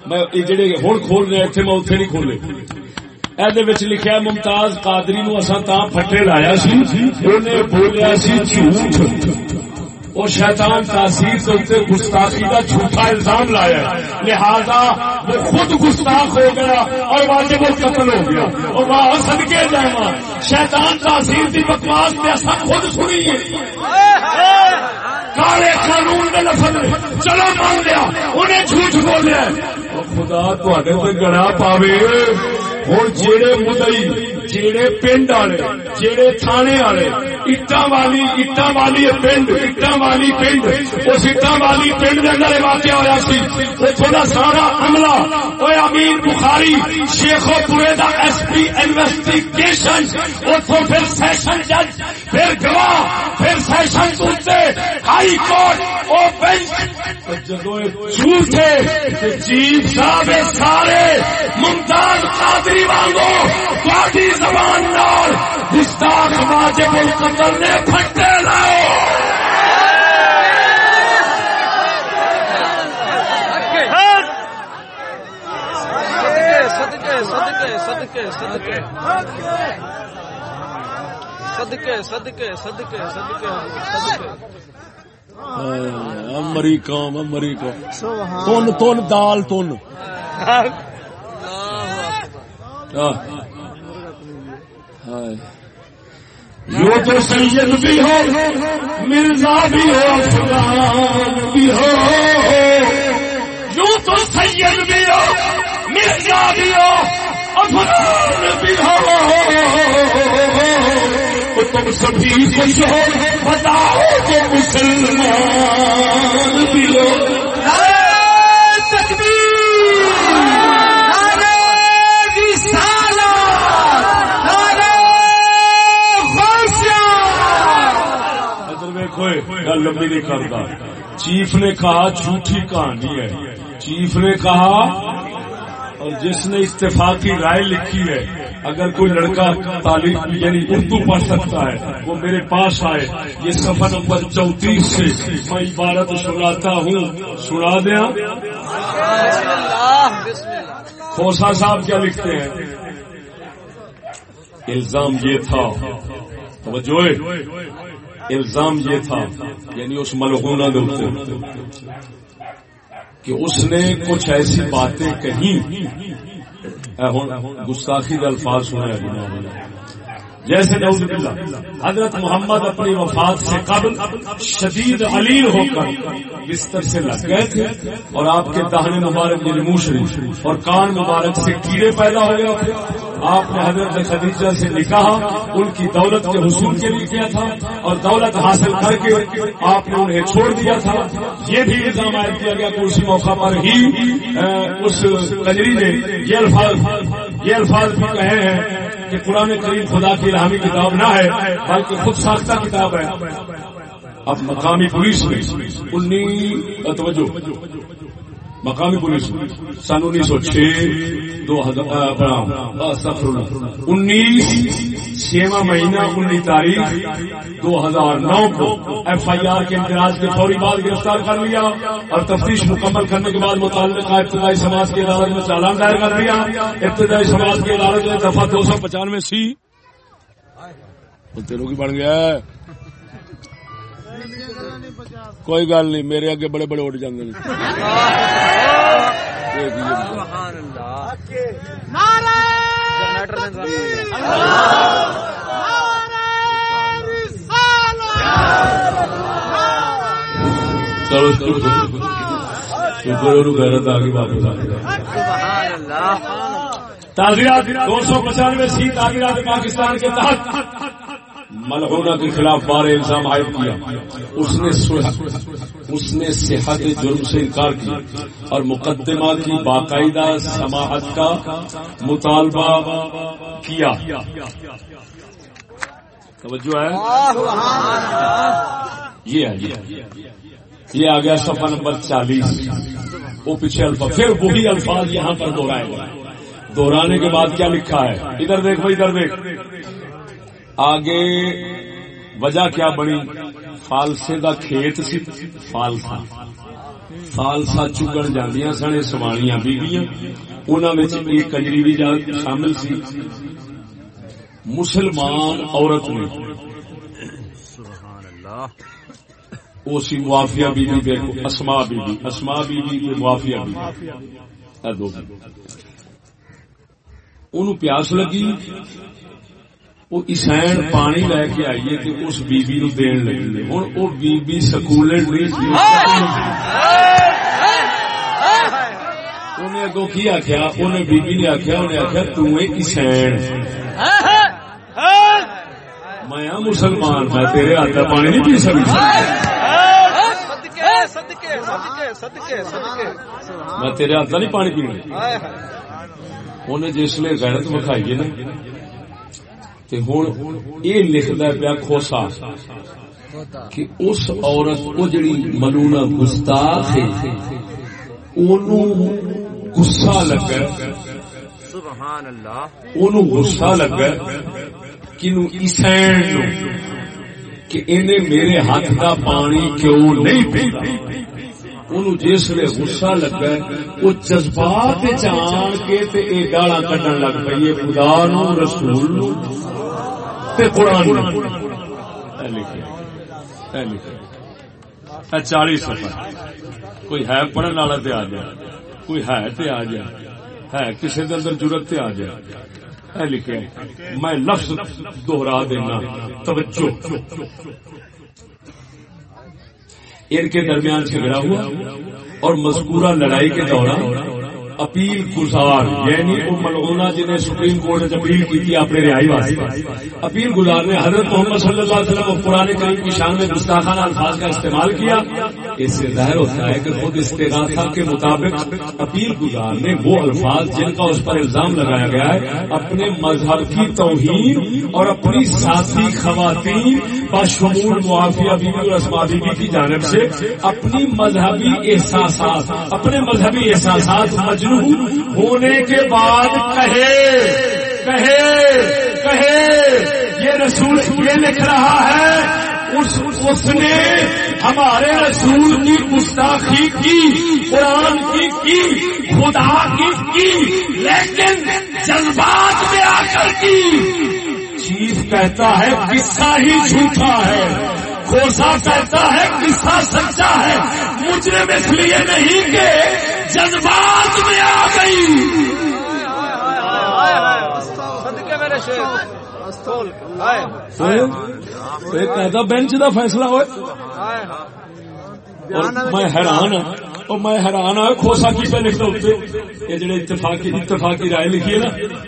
میں جڑے ہن کھول رہے اتنے میں اتنے نہیں کھولے۔ ایدے وچ لکھیا ہے، ممتاز قادری نو اساں تاں پھٹے لایا سی، اونے بولیا سی جھوٹ۔ وہ شیطان تاثیر کے اتنے گستاخی کا جھوٹا الزام لایا لہذا وہ خود گستاخ ہو گیا اور واجب قتل ہو گیا۔ اور وہاں سد کے جانا شیطان تاثیر کی بکواس میں اصل خود سنیے کالے قانون میں لفظ چلو مان لیا۔ انہیں جھوٹ بولیا خدا تے گڑا پاوے۔ ہوں جیڑے مدئی جیڑے پنڈ والے، جیڑے تھانے والے اٹا والی اٹا والی پنڈ اٹا والی پنڈ اس اٹا والی پنڈ اندر سی سارا عملہ وہ امیر بخاری شیخو پورے کا ایس پی انویسٹیگیشن پھر سیشن جج پھر گواہ پھر سیشن ہائی کورٹ بینچ جھوٹے چیف صاحب سارے ممتاز قادری وانگو زبان نال واجب نے پھٹے لاؤ۔ صدقے صدقے صدقے صدقے صدقے صدقے صدقے صدقے صدقے امری قوم امری قوم تن تن دال تن یو تو سید بھی ہو، مرزا بھی ہو، افغان بھی ہو۔ یوں تو سید بھی ہو، مرزا بھی ہو، افغان بھی ہو۔ تم سبھی خوش ہو، بتاؤ کہ مسلمان بھی ہو۔ گل لمبی نہیں کرتا۔ چیف نے کہا جھوٹی کہانی ہے۔ چیف نے کہا، اور جس نے اتفاقی رائے لکھی ہے، اگر کوئی لڑکا تعلیم یعنی اردو پڑھ سکتا ہے، وہ میرے پاس آئے۔ یہ سفر نمبر چونتیس سے میں عبارت سناتا ہوں۔ سنا دیا؟ کھوسا صاحب کیا لکھتے ہیں؟ الزام یہ تھا۔ توجہ۔ الزام یہ تھا یعنی اس ملغونہ کہ اس نے کچھ ایسی باتیں کہیں۔ گستاخی کے الفاظ سنے جیسے حضرت محمد اپنی وفات سے قبل شدید علیل ہو کر بستر سے لگ گئے تھے اور آپ کے دہنے مبارک یعنی منہ شریف اور کان مبارک سے کیڑے پیدا ہو گئے تھے۔ آپ نے حضرت خدیجہ سے نکاح ان کی دولت کے حصول کے لیے کیا تھا اور دولت حاصل کر کے آپ نے انہیں چھوڑ دیا تھا۔ یہ بھی الزام عائد کیا گیا کہ اسی موقع پر ہی اس کجری نے یہ الفاظ یہ الفاظ بھی کہے ہیں کہ قرآن کریم خدا کی الہامی کتاب نہ ہے، بلکہ خود ساختہ کتاب ہے۔ اب مقامی پولیس میں انیس توجہ مقامی پولیس سن انیس سو چھ دو ہزار انیس چھواں مہینہ انیس تاریخ دو ہزار نو کو ایف آئی آر کے امتیاز کے فوری بعد گرفتار کر لیا اور تفتیش مکمل کرنے کے بعد متعلقہ ابتدائی سماج کی عدالت میں چالان دائر کر دیا ابتدائی سماج کی عدالت میں دفعہ دو سو پچانوے سی۔ تیروں کی بن گیا کوئی گل نہیں میرے اگے بڑے بڑے اٹھ جاندے چلو غیرت آگے واپس آ تعزیرات دو سو پچانوے سی تعزیرات پاکستان کے تحت۔ ملہونا کے خلاف بار الزام عائد کیا۔ اس نے اس نے صحت جرم سے انکار کیا اور مقدمہ کی باقاعدہ سماعت کا مطالبہ کیا۔ توجہ ہے؟ یہ ہے۔ یہ آ گیا صفحہ نمبر چالیس۔ وہ پیچھے الفاظ پھر وہی الفاظ یہاں پر دوہرائے دوہرانے کے بعد کیا لکھا ہے؟ ادھر دیکھ بھائی، ادھر دیکھ۔ آگے وجہ کیا بنی؟ فالسے کا کھیت سی، فالسا۔ فالسا چگن جانیا سن، یہ سوانیاں بیبیاں انہاں ایک کنجری بھی شامل سی۔ مسلمان عورت نے سبحان اللہ او سی معافیہ بیبی دیکھو اسماء بیوی اسماء بیبی تے پیاس لگی۔ وہ اسین پانی لے کے آئیے کہ اس بی بی نو دین لگی ہوں وہ بی بی سکول انہیں اگو کی آخیا انہیں بی بی نے آخیا انہیں آخیا تسین میں ہاں مسلمان، میں تیرے ہاتھ کا پانی نہیں پی سکتا میں تیرے ہاتھ کا نہیں پانی پینا۔ انہیں جس لیے غیرت وکھائی نا ہوں یہ لکھتا پیا کھوسا کہ اس عورت جڑی ملونا گستاخ لگا۔ سبحان اللہ گسا لگا اسین کہ انہیں میرے ہاتھ کا پانی کیوں نہیں پیتا؟ انہوں جس لے غصہ لگا وہ جذبات جان کے گالا کڈن لگ پی خدا نو، رسول نو قرآن چالی سفر۔ کوئی ہے پڑھنے والا تے آ جائے، کوئی ہے تے آ جائے، ہے کسی کے اندر ضرورت تے آ جائے۔ لکھے، میں لفظ دوہرا دینا، توجہ۔ ان کے درمیان جھگڑا ہوا اور مذکورہ لڑائی کے دوران اپیل گزار یعنی ملغونا جنہیں سپریم کورٹ نے اپیل کی تھی اپنے رہائی واسطے۔ اپیل گزار نے حضرت محمد صلی اللہ علیہ وسلم پرانے کریم کی شان میں گستاخانہ الفاظ کا استعمال کیا۔ اس سے ظاہر ہوتا ہے کہ خود استغاثہ کے مطابق اپیل گزار نے وہ الفاظ جن کا اس پر الزام لگایا گیا ہے، اپنے مذہب کی توہین اور اپنی ساتھی خواتین بشمول معافیہ بیوی اور اسما بیوی کی جانب سے اپنی مذہبی احساسات، اپنے مذہبی احساسات مجموع ہونے کے بعد کہے کہے کہے، یہ رسول یہ لکھ رہا ہے، اس اس نے ہمارے رسول کی گستاخی کی، قرآن کی کی، خدا کی کی، لیکن جذبات میں آ کر کی۔ چیز کہتا ہے، قصہ ہی جھوٹا ہے۔ کھوسا کہتا ہے، قصہ سچا ہے۔ مجرم اس لیے نہیں کہ جذبات میں آ گئی۔ بینچ کا فیصلہ ہوئے۔ میں حیران اور میں حیران ہوں کھوسا کی پہ لکھتا ہوتے یہ جڑے اتفاقی اتفاقی رائے لکھی ہے نا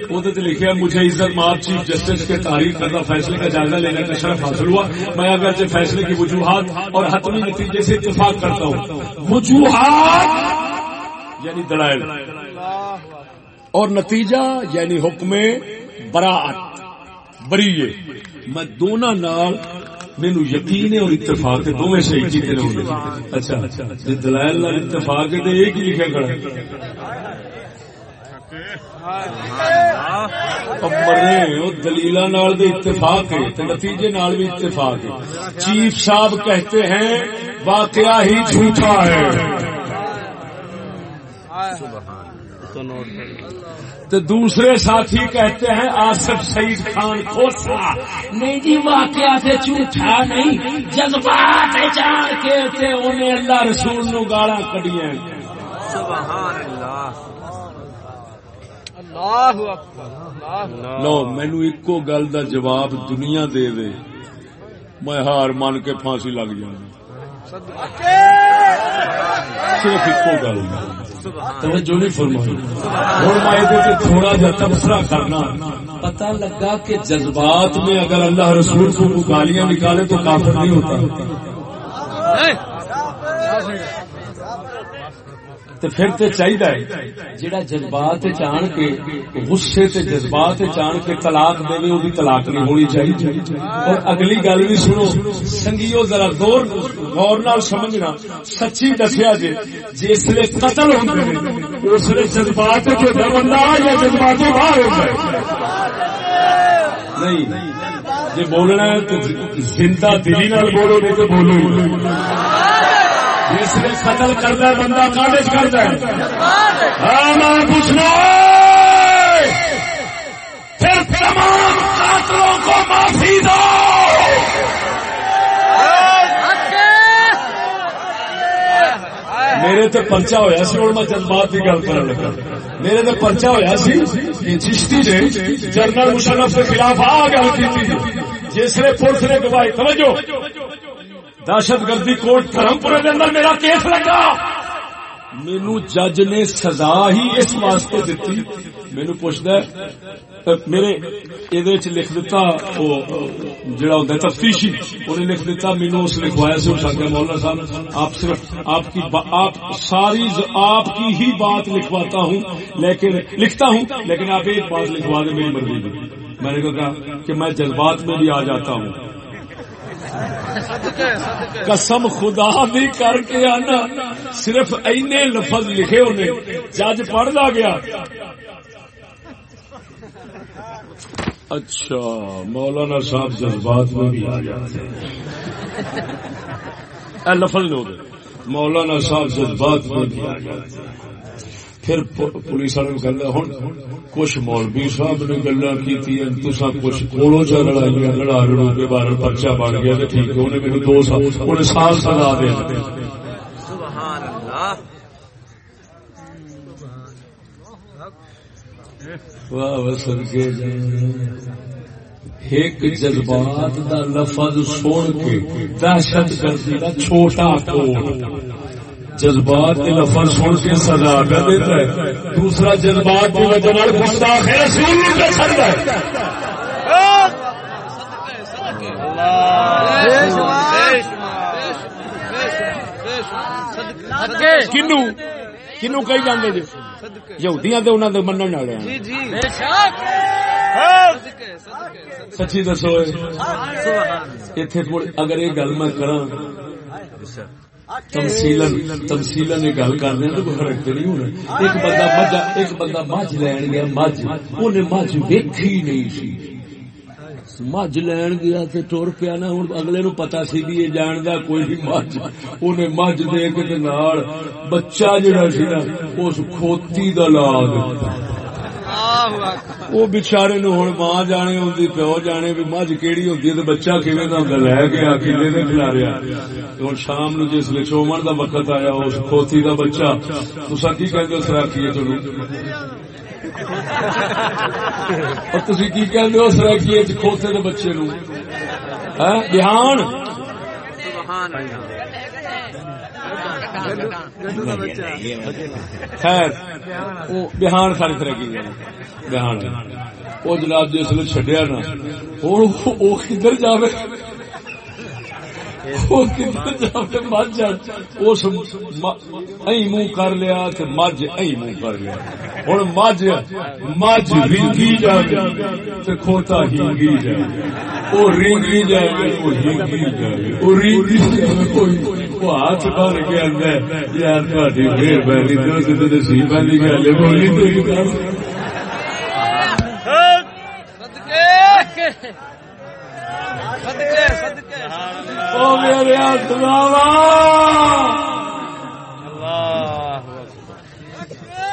وہ تو لکھا مجھے عزت ماب چیف جسٹس کے تاریخ کردہ فیصلے کا جائزہ لینے کا شرف حاصل ہوا۔ میں اگر فیصلے کی وجوہات اور حتمی نتیجے سے اتفاق کرتا ہوں۔ وجوہات یعنی دلائل۔ اور نتیجہ یعنی حکم براعت۔ بریے۔ میں دونوں نال مینو یقین اور اتفاق دونوں صحیح کیتے نے اچھا جی دلائل نال اتفاق ہے ایک ہی لکھا کھڑا دلیل اتفاق ہے نتیجے نال بھی اتفاق ہے۔ چیف صاحب کہتے ہیں واقعہ ہی جھوٹا ہے۔ تو دوسرے ساتھی کہتے ہیں آصف سعید خان کھوسا نہیں جی واقعہ سے جھوٹا نہیں۔ جذبات جان کے تھے انہیں اللہ رسول نو گالا کڑی لو مینو ایکو گل دا جواب دنیا دے دے۔ میں ہار مان کے پھانسی لگ جاؤں۔ صرف ایکو گل توجہ نہیں فرمائی میں تھوڑا جا تبصرہ کرنا۔ پتہ لگا کہ جذبات میں اگر اللہ رسول کو گالیاں نکالے تو کافر نہیں ہوتا۔ تو پھر تو چاہیے جہاں جذبات چان کے غصے سے جذبات چان کے طلاق دے وہ طلاق نہیں ہونی چاہیے اور اگلی گل بھی سنو۔ سنگیو ذرا دور غور نال سمجھنا، سچی دسیا جی, جی جس لیے قتل ہوتے اس لیے جذبات بندہ یا جذبات باہر ہو جائے نہیں جی بولنا ہے تو زندہ دلی نال بولو، نہیں تو بولو جس نے قتل کرتا ہے، بندہ کالج کرتا ہے۔ ہاں میں پوچھنا پھر تمام قاتلوں کو معافی دو۔ میرے تے پرچا ہویا سی اور میں جذبات کی گل کرن لگا۔ میرے تے پرچا ہویا سی کہ چشتی نے جنرل مشرف کے خلاف آ گل کی جس نے پولیس نے گواہی، توجہ! دہشت گردی کوٹ دھرم پورے اندر میرا کیس لگا۔ مینو جج نے سزا ہی اس واسطے دیتی مینو پوچھتا میرے یہ لکھ دیتا جڑا ہوتا ہے تفتیشی انہیں لکھ دیتا مینو اس لکھوایا سے اس مولانا صاحب، آپ صرف آپ کی آپ ساری آپ کی ہی بات لکھواتا ہوں، لیکن لکھتا ہوں، لیکن آپ ایک بات لکھوا دیں، میری مرضی میں میں نے کہا کہ میں جذبات میں بھی آ جاتا ہوں۔ قسم خدا بھی کر کے آنا۔ صرف اینے لفظ لکھے انہیں جج پڑھتا گیا۔ اچھا مولانا صاحب جذبات میں بھی آ جاتے ہیں لفظ لوگ مولانا صاحب جذبات میں بھی آ جاتے ہیں پھر پولیس والے گلا ہوں کچھ مولوی صاحب نے گلا کی تصا کچھ کولو چا لڑائی لڑا لڑو کے بارے پرچا بن گیا ٹھیک ہے انہیں میرے دو سال انہیں سال سزا دے۔ ایک جذبات دا لفظ سن کے دہشت گردی کا چھوٹا کوٹ جذبات کے لفظ سن کے سزا کر دیتا ہے۔ دوسرا جذبات کی وجہ گستاخ رسول کا چڑھتا ہے کنو کنو جی۔ یہودیاں تے انہاں دے منن والے ہیں۔ جی جی سچی دسو ایتھے اگر یہ گل میں کراں تمسیلن تمسیلن گل کر رہے تو فرق تو نہیں ہونا ایک بندہ مجھ ایک بندہ مجھ لین گیا مجھ انہیں مجھ ویکھی نہیں سی مجھ لین گیا تے ٹر پیا نا ہوں اگلے نو پتا سی بھی یہ جاندا کوئی بھی مجھ انہیں مجھ دے کے نال بچہ جڑا سی نا اس کھوتی دا لا دیتا وہ بچارے نو ہوں ماں جانے ہوں پیو جانے، بھی مجھ جی کہڑی ہوتی ہے بچہ کھے کا لے گیا کلے نے کھلا رہا ہوں شام نو جس لے چومن کا وقت آیا، اس کھوتی کا بچہ تصا کی کہتے ہو؟ سراکی چلو۔ اور تھی کی کہتے ہو؟ سراکی کھوتے کے بچے نو۔ ہاں، بہان۔ خیر، بہان ساری طرح کی بہان۔ وہ جناب جس نے چڈیا نا، ہوں، وہ کدھر جائے منہ کر لیا مجھ ائی منہ کر لیا۔ ہوں مجھ مجھ رنگی جائے کھوتا ہنگی جائے۔ وہ رنگی جائے، وہ ہنگی جائے۔ وہ رنگی جائے، وہ ہاتھ بن کے اندر یار تاری مہربانی تو سی والی گل بولی میرے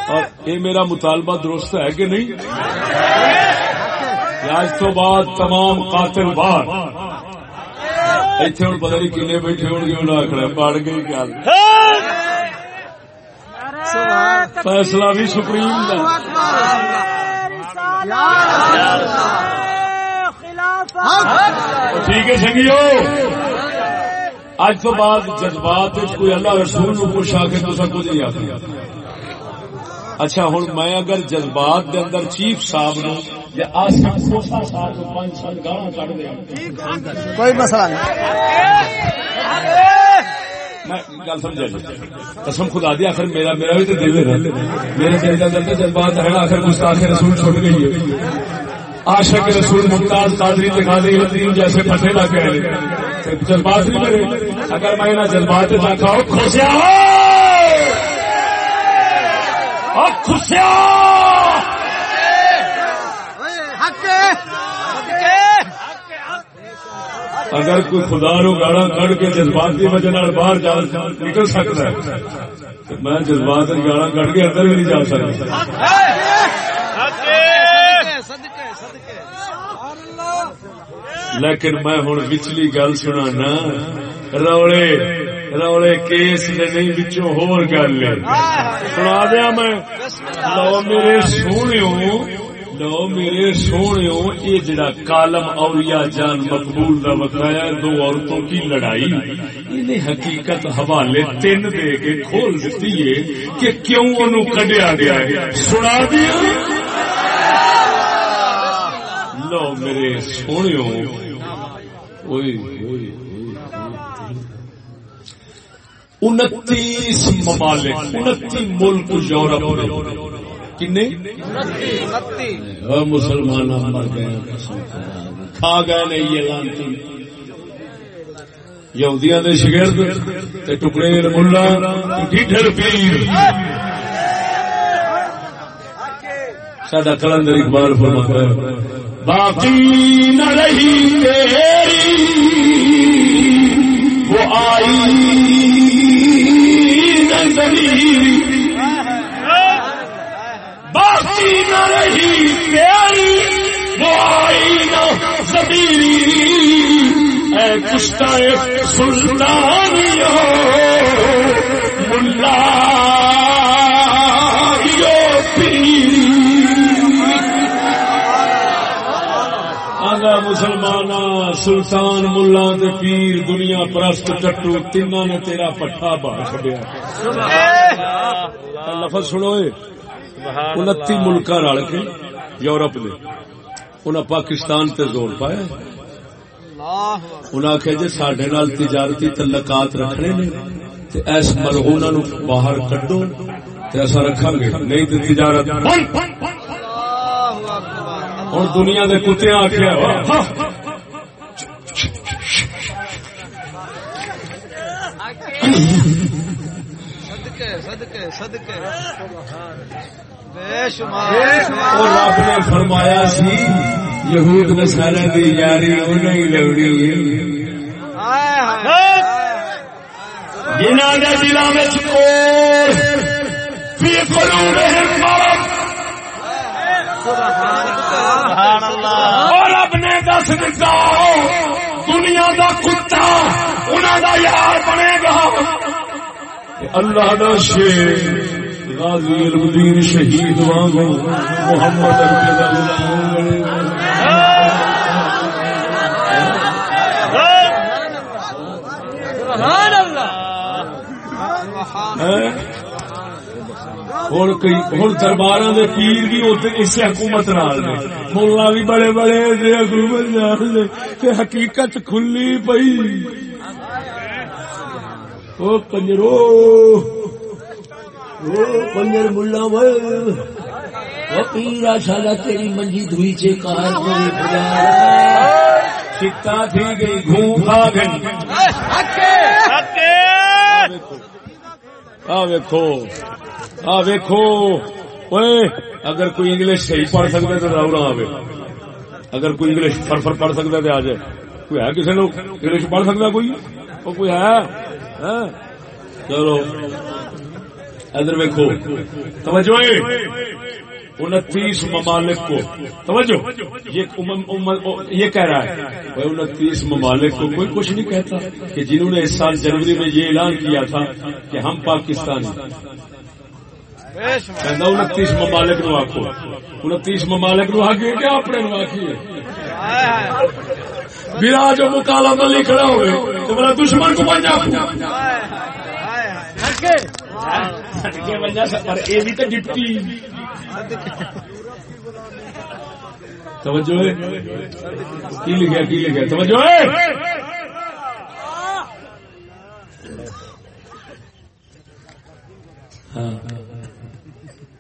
اور یہ میرا مطالبہ درست ہے کہ نہیں؟ آج تو بعد تمام قاتل باہر۔ اتنے ہوں پتہ نہیں کنے بیٹھے ہو گے انہیں آخر پڑ گئی گل فیصلہ بھی سپریم ٹھیک ہے سنگیو۔ اج تو بعد جذبات کوئی اللہ رسول نو کچھ آ کے کچھ نہیں اچھا ہوں میں اگر جذبات دے اندر چیف صاحب نو یا کوئی مسئلہ نہیں۔ گل سمجھا جی قسم خدا دی آخر میرا میرا بھی تو دل ہے۔ میرے دل کے اندر جذبات ہے آخر گستاخ رسول گئی ہے۔ عاشق رسول ممتاز قادری تقادری الدین جیسے پھٹے نہ کہہ جذبات نہیں میرے اگر میں نہ جذبات دیکھا ہو خوشیا خوشیا اگر کوئی خدا نو گاڑا کڑ کے جذبات کی وجہ باہر جا نکل سکتا ہے میں جذبات گاڑا کڑ کے اندر بھی نہیں جا سکتا۔ لیکن میں ہوں بچلی گل سنا روڑے رولے کیس نے نہیں بچوں ہور گل لے سنا دیا میں۔ لو میرے سونے لو میرے سونے یہ جڑا کالم اولیاء جان مقبول کا بتایا دو عورتوں کی لڑائی۔ انہیں حقیقت حوالے تین دے کے کھول دیتی ہے کہ کیوں انہوں کڈیا گیا ہے۔ سنا دیا؟ لو میرے سونے انتیس ممالک انتی ملک یورپ کنے؟ ہاں، مسلمان مر گئے کھا گئے نہیں یہ لانتی۔ یہودیاں دے شگرد تے ٹکڑے ملا ڈھیٹر پیر۔ ساڈا کلندر اقبال فرماتا ہے باقی نہ رہی تیری وہ آئی نہ زمین باقی نہ رہی تیری وہ آئی نہ زمین اے کشتا سلطانیوں سلطان ملا پیر دنیا پرست ٹٹو تین نے تیرا پٹھا باہر چڈیا لفظ سنو انتی ملک رل کے یورپ نے انہیں پاکستان تے زور پایا۔ انہیں آخیا جی سڈے تجارتی تعلقات رکھنے نے ایس مرہونا نو باہر کڈو ایسا رکھا گے۔ نہیں تو تجارت ہوں دنیا کے کتے آخیا رب نے فرمایا سی یہود دی یاری انہیں لوڑی۔ جنہ دلوں میں اور اپنے دس دتا دنیا کا کتا۔ انہوں کا یار بنے گا اللہ کا شیر غازی الدین شہید وانگو محمد ہوں دربار پیر بھی اس حکومت نال ملا بھی بڑے بڑے حکومت حقیقت کھلی پئی وہ کنجرو کنجر ملا پیرا شالا تیری منجی دھوئی چے کار سکتا تھی گئی گھوم کھا گئی آ اگر کوئی انگلش صحیح پڑھ سکتا تو راؤ آئے اگر کوئی انگلش فر فر پڑھ سکتا تو آ جائے کوئی ہے کسی لوگ انگلش پڑھ سکتا کوئی وہ کوئی ہے ہاں؟ چلو، ادھر ویکو توجہ انتیس ممالک کو۔ توجہ۔ یہ کہہ رہا ہے۔ انتیس ممالک کو کوئی کچھ نہیں کہتا کہ جنہوں نے اس سال جنوری میں یہ اعلان کیا تھا کہ ہم پاکستانی۔ انتیس ممالک نو آخو انتیس ممالک نو آگے کیا اپنے نو آخیے میرا جو مکالا ملی کھڑا ہوئے تو میرا دشمن کو بن توجہ کی لکھا کی لکھا؟ توجہ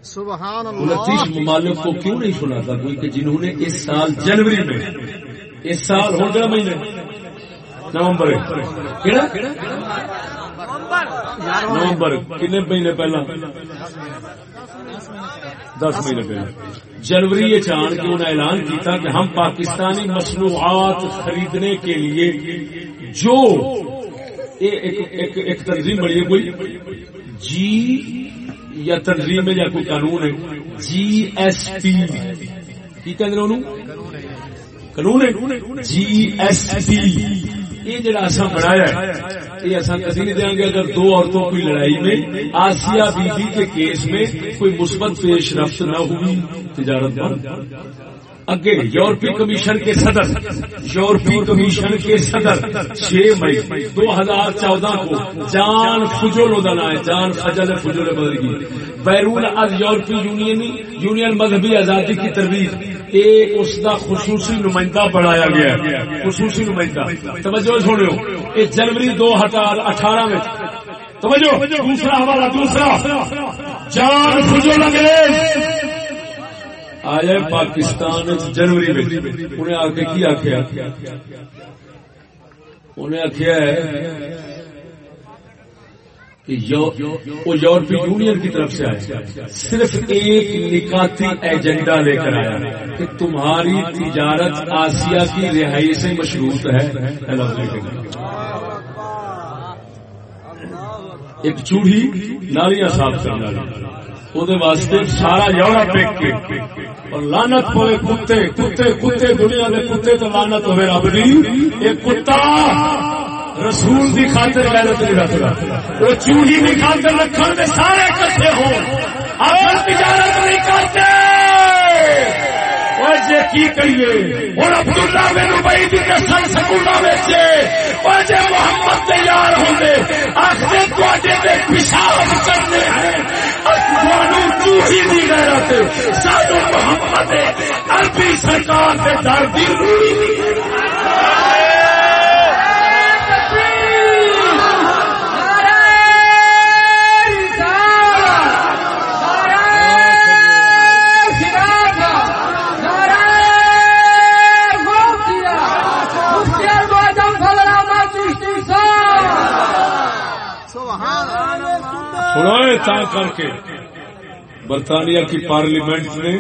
انتیس ممالک کو کیوں نہیں سنا تھا کوئی کہ جنہوں نے اس سال جنوری میں اس سال ہو گیا مہینے نومبر۔ نومبر۔ کنے مہینے پہلا؟ دس مہینے پہلے جنوری چاند کے انہوں نے اعلان کیا کہ ہم پاکستانی مصنوعات خریدنے کے لیے جو ایک تنظیم بڑی ہے کوئی۔ جی یا تنظیم میں یا کوئی قانون ہے۔ G S P. کی قانون جی ایس پی یہ جڑا اصا بنایا یہ ایسا کسی نہیں دیں گے اگر دو عورتوں کی لڑائی میں آسیہ بی بی کے کیس میں کوئی مثبت پیش رفت نہ ہوئی تجارت پر اگے یورپی کمیشن کے صدر یورپی کمیشن کے صدر چھ مئی دو ہزار چودہ کو جان فجول ادنا ہے جان فجل فجول بدل گئی بیرون از یورپی یونین یونین مذہبی آزادی کی ترویج یہ اس کا خصوصی نمائندہ بنایا گیا خصوصی نمائندہ۔ توجہ سنو یہ جنوری دو ہزار اٹھارہ میں۔ توجہ۔ دوسرا حوالہ، دوسرا۔ جان فجول انگریز آیا پاکستان جنوری میں۔ انہیں آ کے کی آخیا انہیں آخیا ہے وہ یورپی یونین کی طرف سے آئے۔ صرف ایک نکاتی ایجنڈا لے کر آیا کہ تمہاری تجارت آسیہ کی رہائی سے مشروط ہے۔ ایک چوڑی نالیاں صاف کرنا واسطے سارا یورپ اور لانت ہوئے کتے کتے کتے دنیا کے کتے تو لانت ہوئے رب دی۔ کتا! رسول دی خاطر غیرت نہیں رکھتا وہ چوہی دی خاطر رکھن دے سارے کٹھے ہو۔ اپن تجارت نہیں کرتے۔ جی کی کریے؟ ہوں عبداللہ بن ابئی دی دسن سکولا ویچے۔ اور جی محمد تیار ہوں گے آخر تے پیشاب کرنے ہیں۔ چوہی دی غیرت سانو محمد عربی سرکار کے در دی کر کے۔ برطانیہ کی پارلیمنٹ نے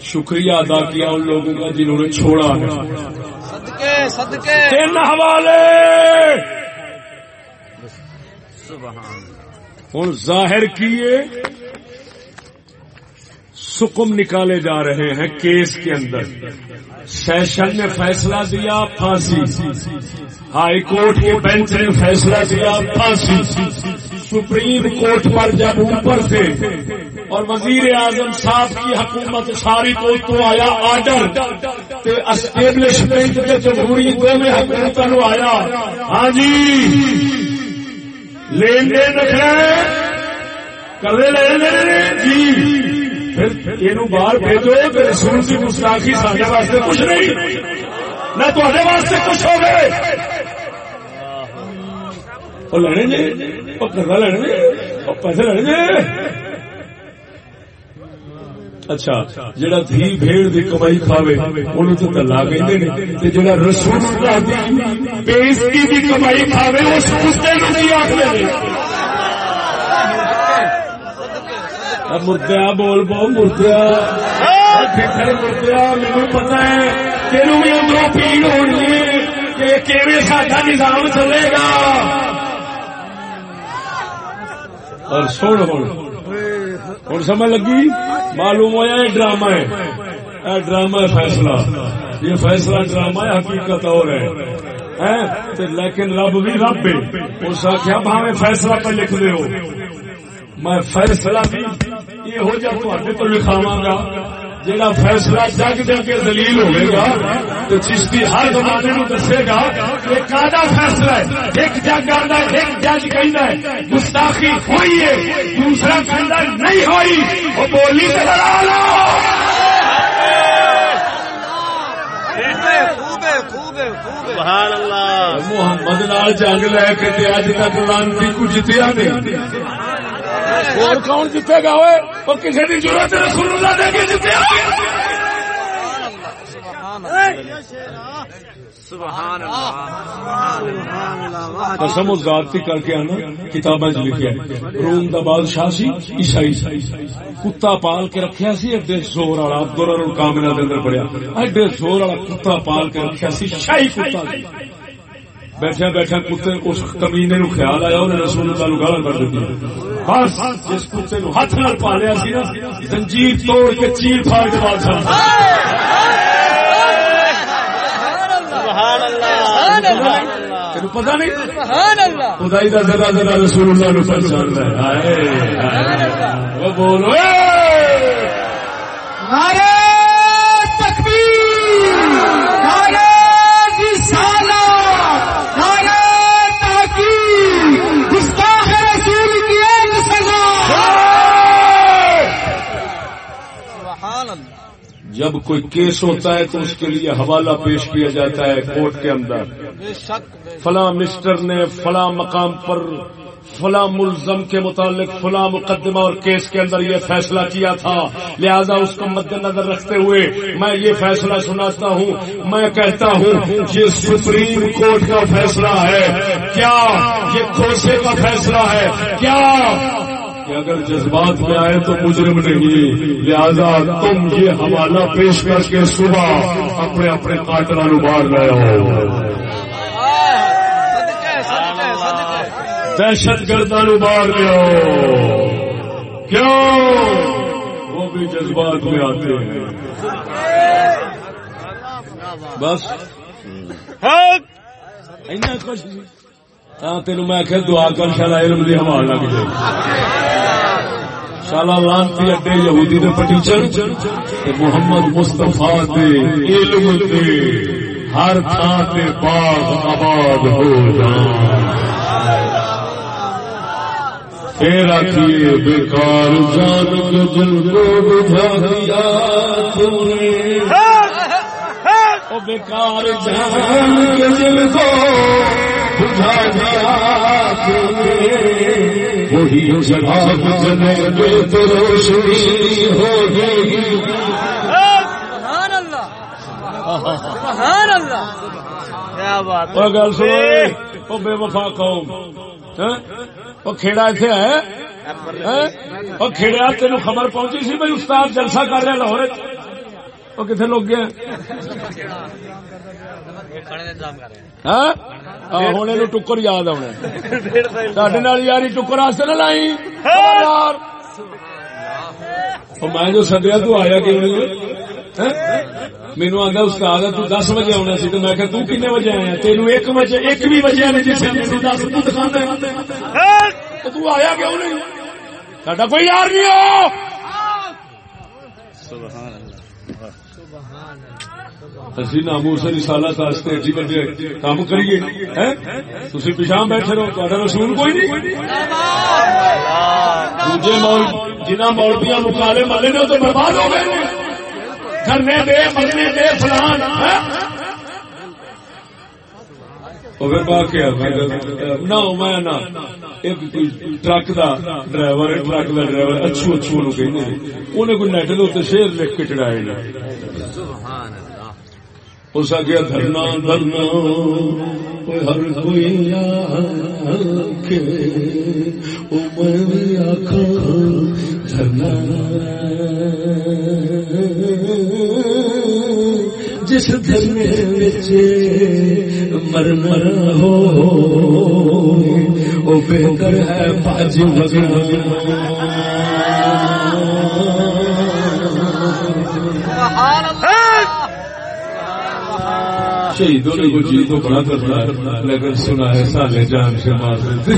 شکریہ ادا کیا ان لوگوں کا جنہوں نے چھوڑا ہے۔ تین حوالے۔ ہوں ظاہر کیے سکم نکالے جا رہے ہیں کیس کے اندر۔ سیشن نے فیصلہ دیا پھانسی۔ ہائی کورٹ کے بینچ نے فیصلہ دیا پھانسی۔ سپریم کورٹ پر جب اوپر سے اور وزیر اعظم صاحب کی حکومت ساری کو تو آیا آرڈر اسٹیبلشمنٹ کے جمہوری دو میں حکومت آیا۔ ہاں جی۔ لین دین رکھنا کر جی۔ یہ باہر بھیجو تو رسول کی گستاخی سارے واسطے کچھ نہیں۔ نہ تو واسطے کچھ ہو گئے وہ لڑے جی لڑیں گے پیسے اچھا جڑا دھی بھیڑ دی کمائی کھاوے انہوں تو تلا کہ جڑا رسول بےزتی دی کمائی کھاوے اس کتے نو کی آخر مردیا بول بو، مردیا۔ مردیا میرے پتا ہے تیروں بھی اندروں پیڑ ہونی ہے کہ ساڈا نظام چلے گا۔ اور سن ہوں ہوں سمجھ لگی؟ معلوم ہوا یہ ڈرامہ ہے۔ یہ ڈرامہ فیصلہ۔ یہ فیصلہ ڈرامہ ہے، حقیقت اور ہے۔ لیکن رب بھی رب ہے۔ اس آخیا بھاوے فیصلہ پہ لکھ دے ہو میں فیصلہ بھی یہ ہو جائے تو لکھاوا گا جہاں فیصلہ جگ جگ کے دلیل ہوئے گا تو چشتی ہر زمانے نو دسے گا کہ کادا فیصلہ ہے؟ ایک جگ آتا ایک جج کہنا ہے گستاخی ہوئی ہے دوسرا کہنا نہیں ہوئی۔ وہ بولی سے لڑا لو محمد نال جنگ لے کے اج تک لانتی کو جتیا نہیں۔ اور کون جیتے گا ہوئے؟ وہ کسی کی ضرورت رسول اللہ دے کے جیتے قسم ذاتی کر کے آنا، کتابیں لکھیا روم دا بادشاہ سی، عیسائی کتا پال کے رکھیا سی، ایڈے زور والا عبدل دورر کامنا دے اندر پڑیا ایڈے زور والا کتا پال کے رکھیا سی، شاہی کتا۔ بیٹھا بیٹھا کتے، اس کمینے نو خیال آیا، انہیں رسول اللہ نو گالا کر دیتی بس جس کتے نو ہاتھ نال پالیا سی نا زنجیر توڑ کے چیر پھاڑ کے بعد پتا نہیں؟ سبحان اللہ۔ خدائی دا ذرا ذرا رسول اللہ نو پہچان ہے۔ ہائے ہائے۔ وہ بولو نعرہ جب کوئی کیس ہوتا ہے تو اس کے لیے حوالہ پیش کیا جاتا ہے کورٹ کے اندر۔ فلاں مسٹر نے فلاں مقام پر فلاں ملزم کے متعلق فلاں مقدمہ اور کیس کے اندر یہ فیصلہ کیا تھا۔ لہذا اس کو مد نظر رکھتے ہوئے میں یہ فیصلہ سناتا ہوں۔ میں کہتا ہوں، یہ سپریم کورٹ کا فیصلہ ہے۔ کیا یہ کھوسے کا فیصلہ ہے؟ کیا کہ اگر جذبات میں آئے تو مجرم نہیں۔ لہذا تم یہ حوالہ پیش کر کے صبح اپنے اپنے قاتلہ نو باہر لے آؤ دہشت گردان باہر لے آؤ۔ کیوں؟ وہ بھی جذبات میں آتے ہیں۔ بس۔ ہاں تین میں دعا کر شالا علم دی حوال لگ جائے شالا لانتی اڈے یہودی دے پٹیچر محمد دے علم دے ہر تھان تے باغ آباد ہو جان پھر آخیے بیکار جان کے دل کو بجھا دیا تم نے بیکار جان کے دل کو بجھا دیا وہی جگہ جنے پہ تو روشنی ہو گئی۔ سبحان اللہ سبحان اللہ۔ کیا بات وہ گل بے وفا قوم۔ ہاں؟ وہ کھیڑا اتنے ہے۔ وہ کھیڑا تین خبر پہنچی سی بھائی استاد جلسہ کر رہا لاہور وہ کتنے لوگ ہاں ہوں یہ ٹکر یاد آنا سڈے نال یاری ٹکر نہ لائی میں جو سدیا تو آیا کہ مینو آتا استاد تو دس بجے آنا سی تو میں کہ تو کنے بجے آیا تین ایک بجے ایک بھی بجے نہیں جس دس تو دکھانا تو آیا کیوں نہیں ساڈا کوئی یار نہیں ہو اسی نامو سے رسالت واسطے ایڈی بڑے کام کریے تھی پیچھا بیٹھے رہو تا رسول کوئی نہیں دوجے مول جنہ مولبیاں مکالے ملے نے تو برباد ہو گئے کرنے دے مرنے دے فلان نہ میں نہ ایک ٹرک دا ڈرائیور ٹرک دا ڈرائیور اچھو اچھو نو کہندے کوئی نیٹ دے شیر لکھ کے چڑھائے نے اس آگے دھرنا دھرنا ہر کوئی میں آخا دھرنا۔ جس دھرنے مر مر ہو وہ بہتر ہے باج سبحان شہیدوں نے کچھ چیز جی تو بڑا کرتا ہے، لیکن سنا ہے سالے جان سے۔ مار دیتے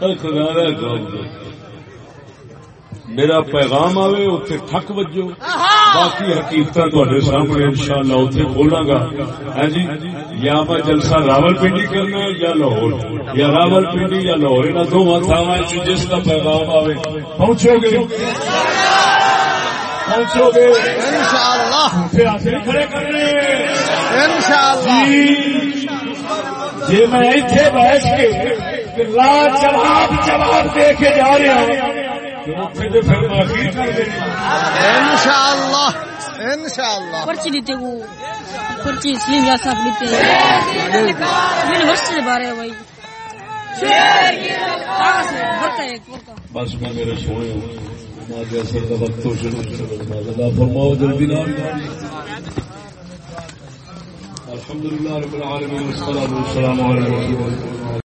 خدا رہا گاؤں میرا پیغام آوے اتنے تھک وجو۔ باقی حقیقت تے سامنے ان شاء اللہ اتنے کھولا گا۔ ہے جی یا میں جلسہ راول پنڈی کرنا ہے یا لاہور۔ یا راول پنڈی یا لاہور ان دونوں تھاواں جس کا پیغام آوے۔ پہنچو گے۔ پہنچو گے انشاءاللہ۔ پھر آتے کھڑے کرنے انشاءاللہ۔ جی۔ میں اتنے بیٹھ کے لا جواب جواب دے کے جا رہا ہوں۔ انشاءاللہ۔ انشاءاللہ۔ پرچی لیتے وہ۔ پرچی اسلیم یا صاحب لیتے ہیں۔ یونیورسٹی کے بارے بھائی بس میں میرے سونے نماز اثر کا وقت شروع اللہ فرماؤ، جلدی الحمد للہ رب العالمین، والصلاة والسلام علی رسول اللہ